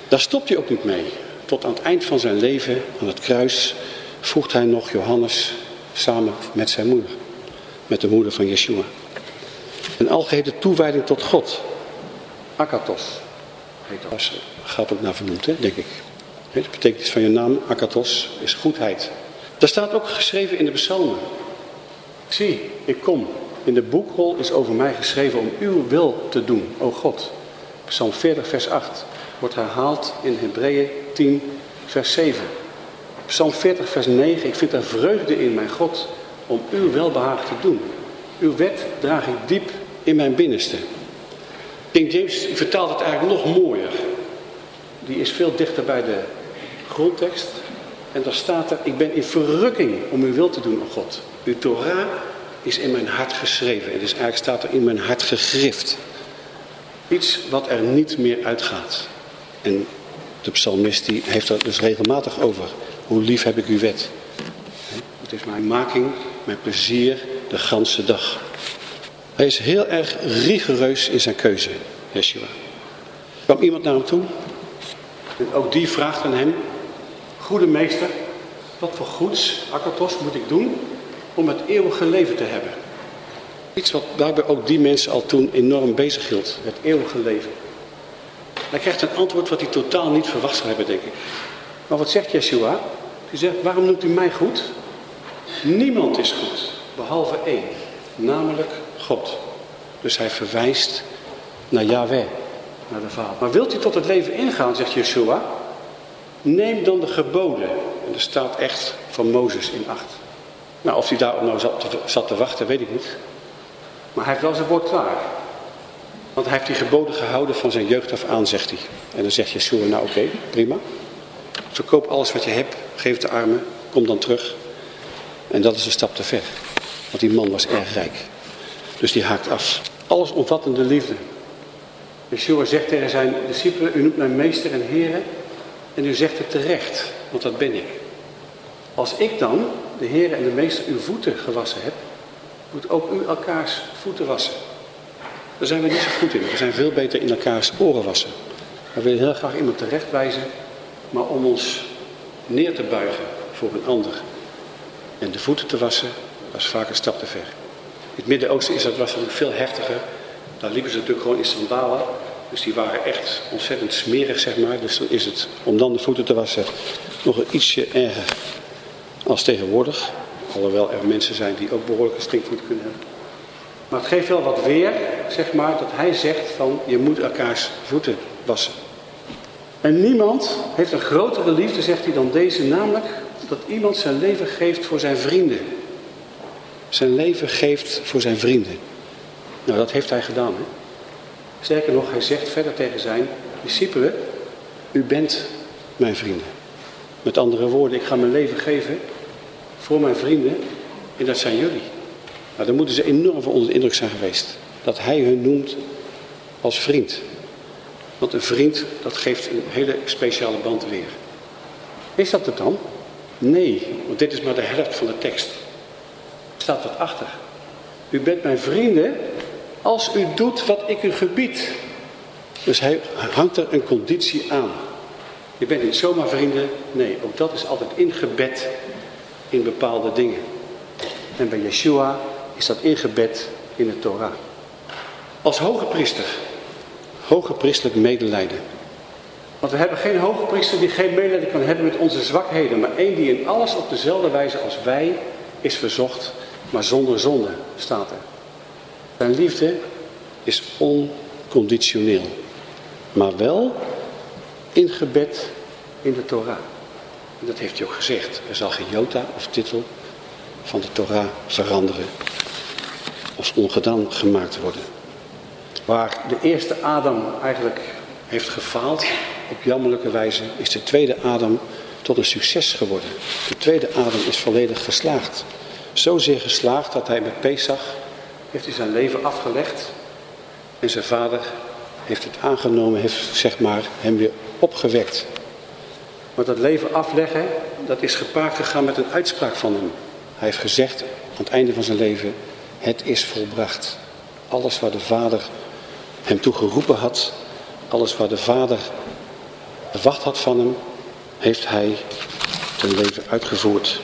Daar stopt hij ook niet mee. Tot aan het eind van zijn leven, aan het kruis, voegt hij nog Johannes samen met zijn moeder. Met de moeder van Yeshua. Een algehele toewijding tot God. Akatos. Heet dat. Gaat ook naar vernoemd, denk ik. De betekenis van je naam, Akatos, is goedheid. Daar staat ook geschreven in de psalmen. Zie, ik kom. In de boekrol is over mij geschreven om uw wil te doen, o God. Psalm 40, vers 8 wordt herhaald in Hebreeën 10, vers 7. Psalm 40, vers 9. Ik vind er vreugde in, mijn God, om uw welbehagen te doen. Uw wet draag ik diep in mijn binnenste. King James vertaalt het eigenlijk nog mooier. Die is veel dichter bij de grondtekst. En daar staat er, ik ben in verrukking om uw wil te doen, o God. Uw Torah is in mijn hart geschreven. En dus eigenlijk staat er in mijn hart gegrift. Iets wat er niet meer uitgaat. En de psalmist die heeft er dus regelmatig over. Hoe lief heb ik uw wet. Het is mijn making, mijn plezier, de ganse dag. Hij is heel erg rigoureus in zijn keuze, Yeshua. Er kwam iemand naar hem toe. En ook die vraagt aan hem. Goede meester, wat voor goeds, akatos, moet ik doen om het eeuwige leven te hebben? Iets wat daarbij ook die mensen al toen enorm bezig hield. Het eeuwige leven. Hij krijgt een antwoord wat hij totaal niet verwacht zou hebben, denk ik. Maar wat zegt Yeshua? Hij zegt, waarom noemt u mij goed? Niemand is goed, behalve één. Namelijk God. Dus hij verwijst naar Yahweh, naar de Vader. Maar wilt u tot het leven ingaan, zegt Yeshua, neem dan de geboden. En er staat echt van Mozes in acht. Nou, of hij daarop nou zat te, zat te wachten, weet ik niet. Maar hij heeft wel zijn woord klaar. Want hij heeft die geboden gehouden van zijn jeugd af aan, zegt hij. En dan zegt Yeshua, nou oké, prima. Verkoop alles wat je hebt, geef de armen, kom dan terug. En dat is een stap te ver. Want die man was erg rijk. Dus die haakt af. Alles omvattende liefde. Yeshua zegt tegen zijn discipelen, u noemt mij meester en heren. En u zegt het terecht, want dat ben ik. Als ik dan, de heren en de meester, uw voeten gewassen heb, moet ook u elkaars voeten wassen. Daar zijn we niet zo goed in. We zijn veel beter in elkaars oren wassen. We willen heel graag iemand terechtwijzen, maar om ons neer te buigen voor een ander en de voeten te wassen, is vaak een stap te ver. In het Midden-Oosten is dat was natuurlijk veel heftiger. Daar liepen ze natuurlijk gewoon in sandalen. Dus die waren echt ontzettend smerig, zeg maar. Dus dan is het, om dan de voeten te wassen, nog een ietsje erger. als tegenwoordig. Alhoewel er mensen zijn die ook behoorlijke stinkvoeten kunnen hebben. Maar het geeft wel wat weer, zeg maar, dat hij zegt van je moet elkaars voeten wassen. En niemand heeft een grotere liefde, zegt hij, dan deze, namelijk dat iemand zijn leven geeft voor zijn vrienden. Zijn leven geeft voor zijn vrienden. Nou, dat heeft hij gedaan. Hè? Sterker nog, hij zegt verder tegen zijn discipelen, u bent mijn vrienden. Met andere woorden, ik ga mijn leven geven voor mijn vrienden en dat zijn jullie. Nou, dan moeten ze enorm van onder de indruk zijn geweest. Dat hij hun noemt als vriend. Want een vriend, dat geeft een hele speciale band weer. Is dat het dan? Nee, want dit is maar de helft van de tekst. Er staat wat achter. U bent mijn vrienden als u doet wat ik u gebied. Dus hij hangt er een conditie aan. Je bent niet zomaar vrienden. Nee, ook dat is altijd ingebed in bepaalde dingen. En bij Yeshua is dat ingebed in de Torah. Als hoge priester. Hoge priesterlijk medelijden. Want we hebben geen hoge priester die geen medelijden kan hebben met onze zwakheden. Maar één die in alles op dezelfde wijze als wij is verzocht. Maar zonder zonde staat er. Zijn liefde is onconditioneel. Maar wel ingebed in de Torah. En dat heeft hij ook gezegd. Er zal geen jota of titel van de Torah veranderen. Of ongedaan gemaakt worden. Waar de eerste Adam eigenlijk heeft gefaald, op jammerlijke wijze, is de tweede Adam tot een succes geworden. De tweede Adam is volledig geslaagd. Zozeer geslaagd dat hij met Pesach heeft hij zijn leven afgelegd. En zijn vader heeft het aangenomen, heeft zeg maar hem weer opgewekt. Maar dat leven afleggen, dat is gepaard gegaan met een uitspraak van hem. Hij heeft gezegd aan het einde van zijn leven, het is volbracht. Alles waar de vader hem toe geroepen had, alles waar de vader verwacht had van hem, heeft hij ten leven uitgevoerd.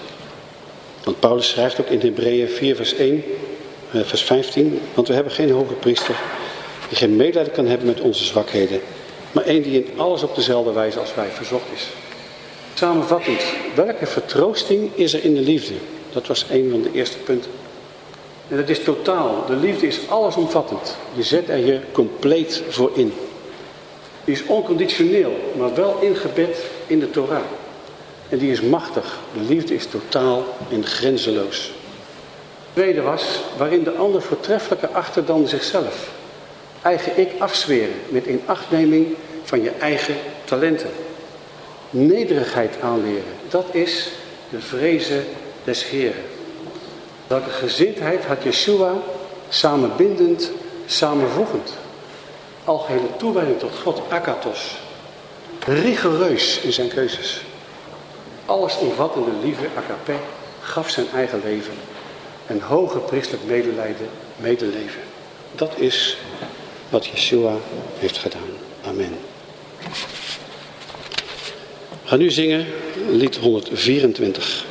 Want Paulus schrijft ook in Hebreeën 4 vers 1, eh, vers 15, want we hebben geen hoge priester die geen medelijden kan hebben met onze zwakheden, maar één die in alles op dezelfde wijze als wij verzocht is. Samenvattend, welke vertroosting is er in de liefde? Dat was een van de eerste punten. En dat is totaal. De liefde is allesomvattend. Je zet er je compleet voor in. Die is onconditioneel, maar wel ingebed in de Torah. En die is machtig. De liefde is totaal en grenzeloos. Tweede was waarin de ander voortreffelijker achter dan zichzelf. Eigen ik afzweren met inachtneming van je eigen talenten. Nederigheid aanleren, dat is de vrezen des Heren. Welke gezindheid had Yeshua samenbindend, samenvoegend. Algehele toewijding tot God, akatos. Rigoureus in zijn keuzes. Alles omvattende lieve agape gaf zijn eigen leven. En hoge priestelijk medelijden, medeleven. Dat is wat Yeshua heeft gedaan. Amen. Gaan nu zingen lied 124.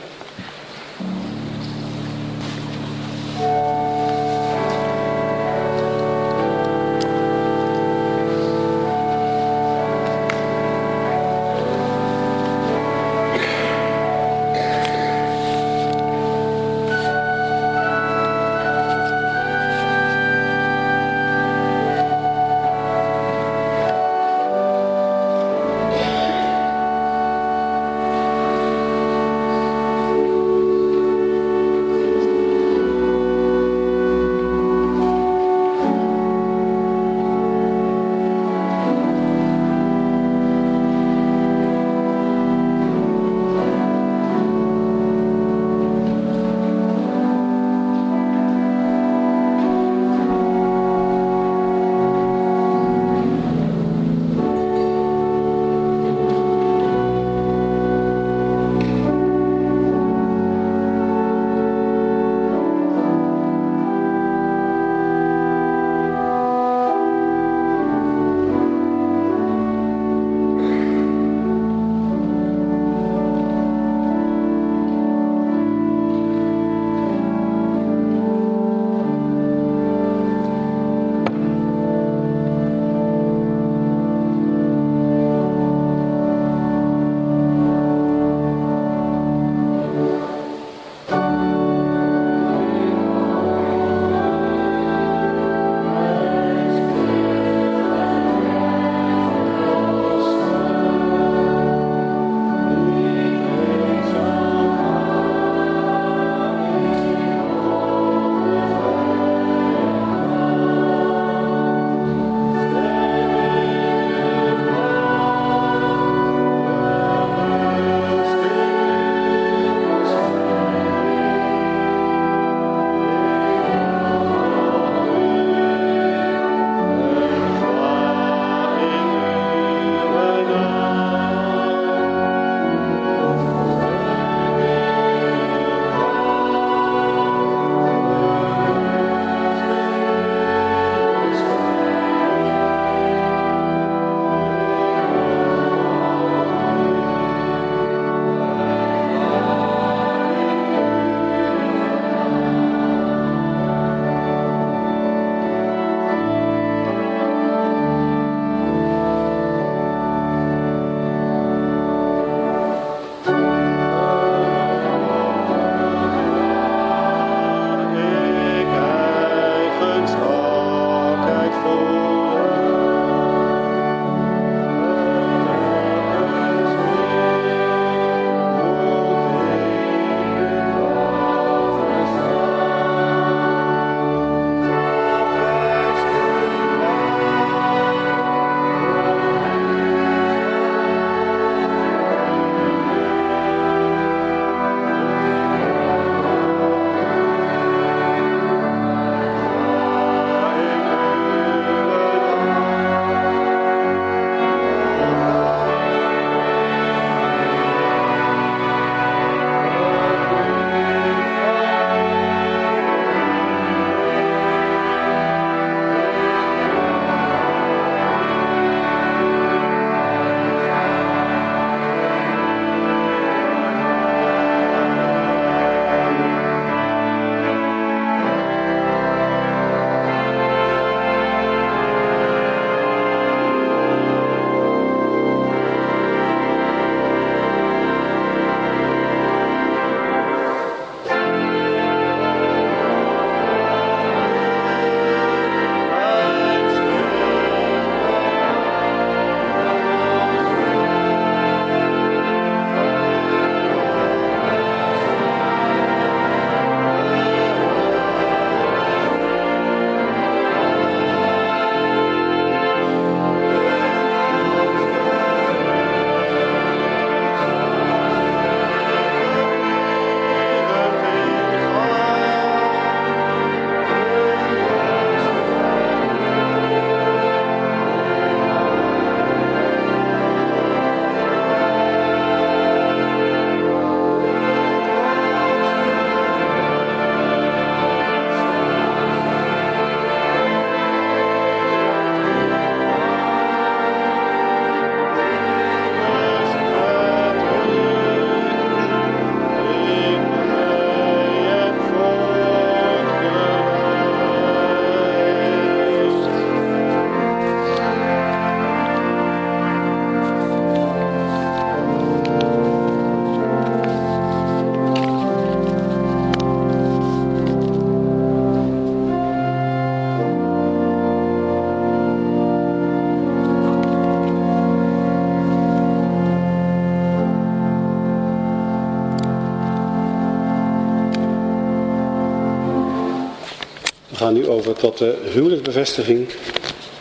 Gaan nu over tot de huwelijksbevestiging.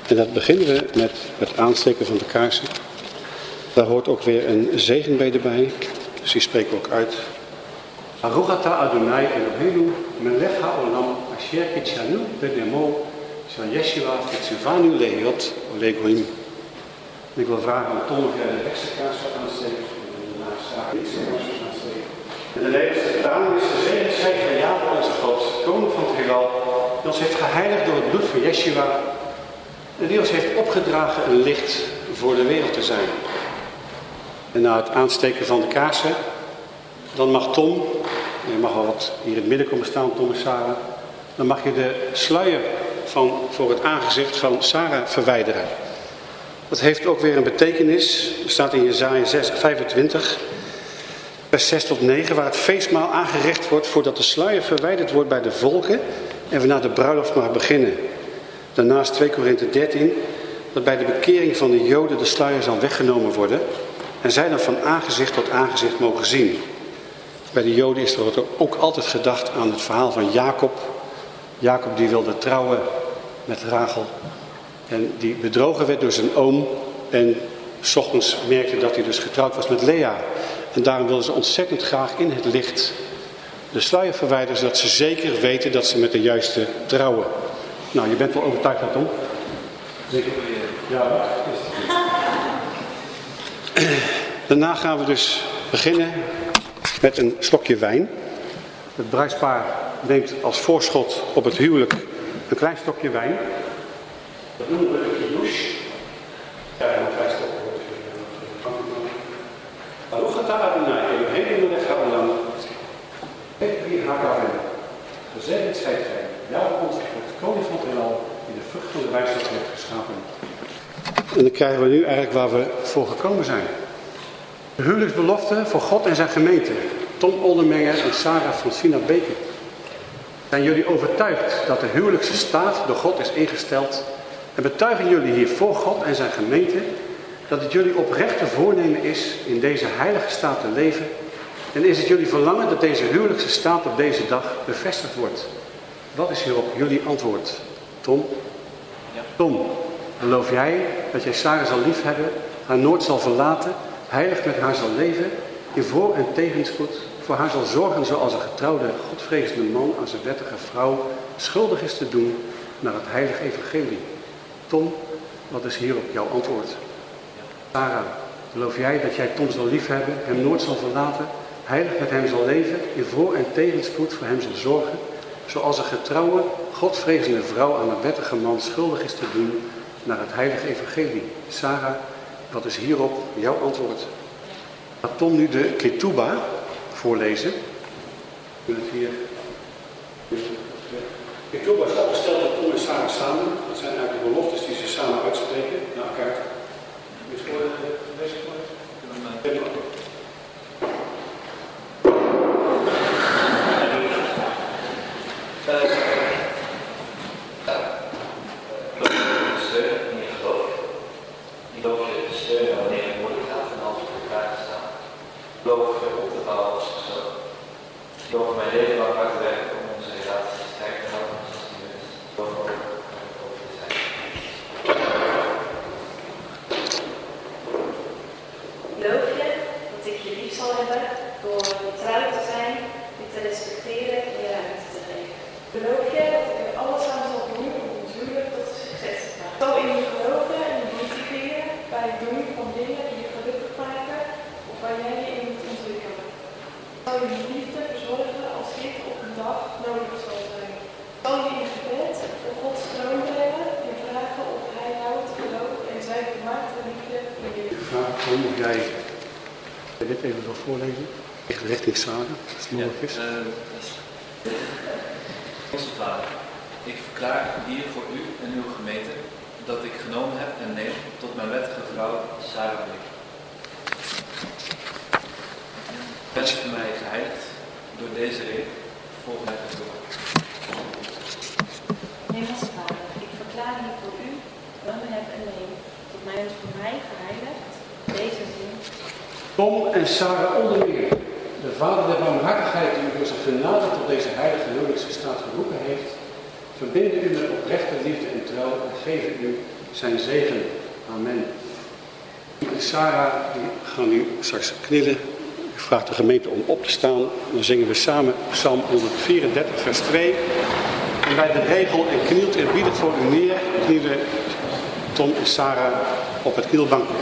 En dat beginnen we met het aansteken van de kaarsen. Daar hoort ook weer een zegenbede bij. Dus die spreken we ook uit. Arugata Adonai Eloheinu melech haolam asher kitshanu bedemo shal Yeshua vetsuvanu lehiot olegoim. Ik wil vragen aan Tom of jij de rechtse kaars aansteken. En daarna Sarah de kaars gaat aansteken. En de Nederlandse taal is de zegen zij van Jacob onze God, koning van het heelal, die ons heeft geheiligd door het bloed van Yeshua en die ons heeft opgedragen een licht voor de wereld te zijn. En na het aansteken van de kaarsen, dan mag Tom, je mag wel wat hier in het midden komen staan, Tom en Sarah, dan mag je de sluier van, voor het aangezicht van Sarah verwijderen. Dat heeft ook weer een betekenis, er staat in Jezaja 6, 25, vers 6 tot 9, waar het feestmaal aangericht wordt voordat de sluier verwijderd wordt bij de volken en we naar de bruiloft mag beginnen. Daarnaast 2 Korinthe 13, dat bij de bekering van de Joden de sluier zal weggenomen worden en zij dan van aangezicht tot aangezicht mogen zien. Bij de Joden is er ook altijd gedacht aan het verhaal van Jacob. Jacob die wilde trouwen met Rachel. En die bedrogen werd door zijn oom. En s ochtends merkte dat hij dus getrouwd was met Lea. En daarom wilden ze ontzettend graag in het licht de sluier verwijderen. Zodat ze zeker weten dat ze met de juiste trouwen. Nou, je bent wel overtuigd van Tom? Ja, <clears throat> Daarna gaan we dus beginnen met een slokje wijn. Het bruidspaar neemt als voorschot op het huwelijk een klein stokje wijn. Dat noemen we de kiddush. Ja, een klein stokje. Baruch atah Adonai, Eloheinu melech haolam. Hier hakaven. Gezegend zijt gij, Jacob onze God, koning van het heelal, die de vrucht van de wijsheid heeft geschapen. En dan krijgen we nu eigenlijk waar we voor gekomen zijn. De huwelijksbelofte voor God en zijn gemeente. Tom Oldermenger en Sarah Francina Beker. Zijn jullie overtuigd dat de huwelijkse staat door God is ingesteld? En betuigen jullie hier voor God en zijn gemeente dat het jullie oprechte voornemen is in deze heilige staat te leven? En is het jullie verlangen dat deze huwelijkse staat op deze dag bevestigd wordt? Wat is hierop jullie antwoord? Tom? Tom, geloof jij dat jij Sarah zal liefhebben, haar nooit zal verlaten heilig met haar zal leven, in voor- en tegenspoed, voor haar zal zorgen zoals een getrouwde, godvrezende man aan zijn wettige vrouw schuldig is te doen naar het heilige evangelie. Tom, wat is hierop jouw antwoord? Sarah, geloof jij dat jij Tom zal liefhebben, hem nooit zal verlaten, heilig met hem zal leven, in voor- en tegenspoed voor hem zal zorgen, zoals een getrouwe, godvrezende vrouw aan een wettige man schuldig is te doen naar het heilige evangelie. Sarah, wat is hierop jouw antwoord? Laat Tom nu de Ketuba voorlezen. Hier. Ketuba is opgesteld door Tom en Sarah samen. Dat zijn eigenlijk de beloftes die ze samen uitspreken naar elkaar. Is voor deze straks knielen. Ik vraag de gemeente om op te staan. Dan zingen we samen Psalm 134, vers 2. En bij de regel en knielt eerbiedig voor u neer, knielen Tom en Sarah op het knielbankje.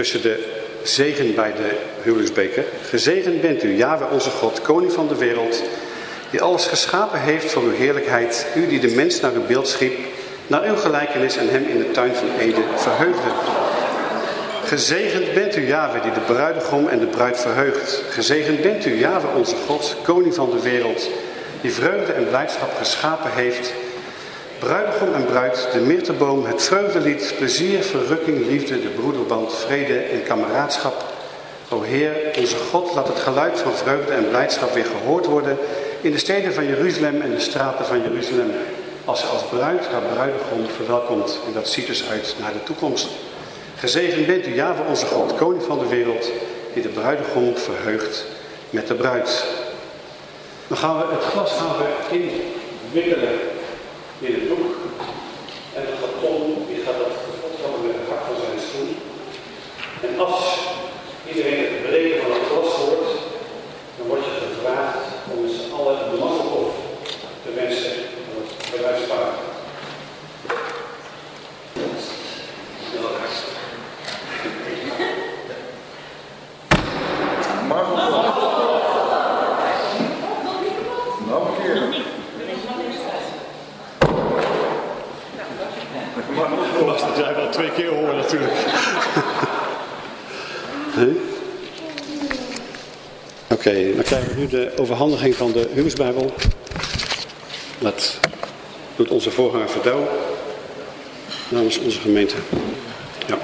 Tussen de zegen bij de huwelijksbeker. Gezegend bent u, Jahwe onze God, koning van de wereld, die alles geschapen heeft voor uw heerlijkheid, u die de mens naar uw beeld schiep, naar uw gelijkenis en hem in de tuin van Eden verheugde. Gezegend bent u, Jahwe, die de bruidegom en de bruid verheugt. Gezegend bent u, Jahwe onze God, koning van de wereld, die vreugde en blijdschap geschapen heeft Bruidegom en bruid, de mirteboom, het vreugdelied, plezier, verrukking, liefde, de broederband, vrede en kameraadschap. O Heer, onze God, laat het geluid van vreugde en blijdschap weer gehoord worden in de steden van Jeruzalem en de straten van Jeruzalem. Als ze als bruid haar bruidegom verwelkomt. En dat ziet dus uit naar de toekomst. Gezegend bent u, Java onze God, koning van de wereld, die de bruidegom verheugt met de bruid. Dan gaan we het glas gaan inwikkelen in het boek. En dan gaat Tom, die gaat dat optrappen met het hart van zijn schoen. En als iedereen het breken van het glas hoort, dan word je gevraagd om met z'n allen een mazzelhof te wensen van het bedrijfspaard. het twee keer horen natuurlijk. <laughs> Oké, dan krijgen we nu de overhandiging van de huwelijksbijbel. Dat doet onze voorganger Verdouw namens onze gemeente. Ja.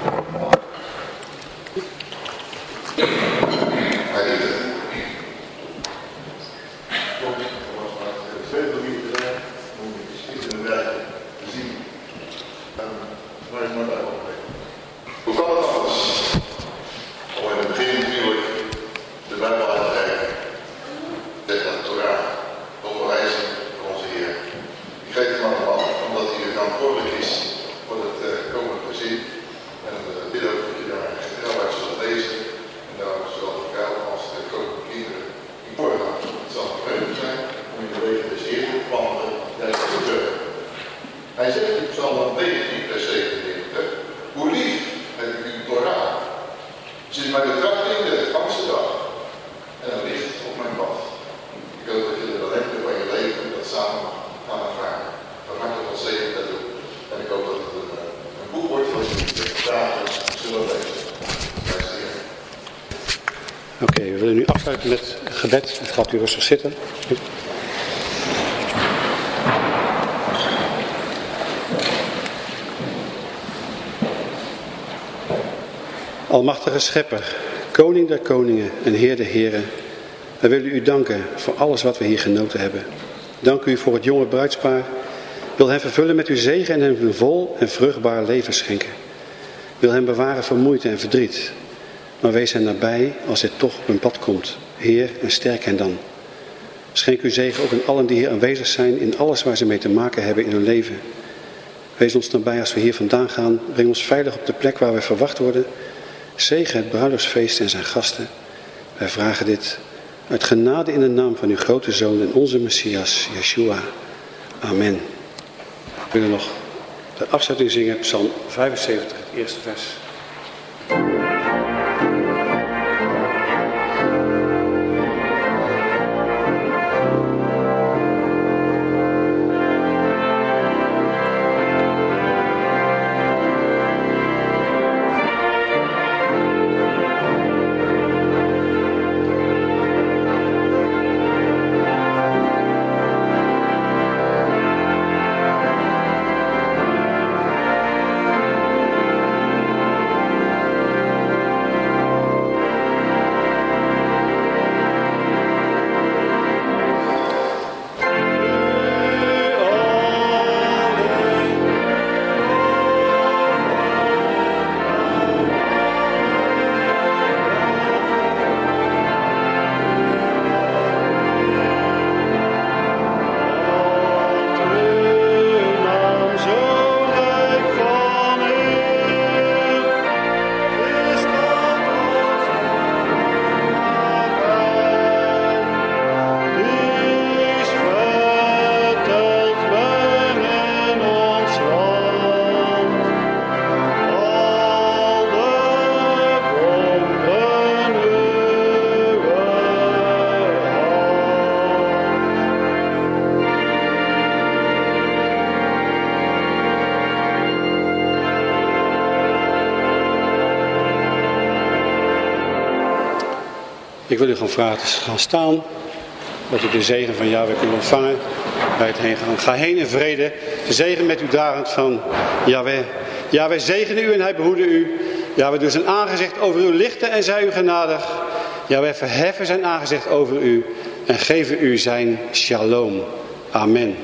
Gaat u rustig zitten. Almachtige Schepper, Koning der Koningen en Heer der Heren, wij willen u danken voor alles wat we hier genoten hebben. Dank u voor het jonge bruidspaar. Wil hen vervullen met uw zegen en hem een vol en vruchtbaar leven schenken. Wil hem bewaren van moeite en verdriet. Maar wees hen nabij als dit toch op hun pad komt. Heer, en sterk hen dan. Schenk uw zegen ook aan allen die hier aanwezig zijn in alles waar ze mee te maken hebben in hun leven. Wees ons nabij als we hier vandaan gaan. Breng ons veilig op de plek waar we verwacht worden. Zegen het bruiloftsfeest en zijn gasten. Wij vragen dit uit genade in de naam van uw grote Zoon en onze Messias, Yeshua. Amen. We willen nog de afzetting zingen, Psalm 75, het eerste vers. Ik wil u gaan vragen te gaan staan. Dat u de zegen van Yahweh kunt ontvangen bij het heen gaan. Ga heen in vrede. De zegen met u darend van Yahweh. Yahweh zegene u en hij behoede u. Yahweh doet zijn aangezicht over u lichten en zij u genadig. Yahweh verheffen zijn aangezicht over u en geven u zijn shalom. Amen.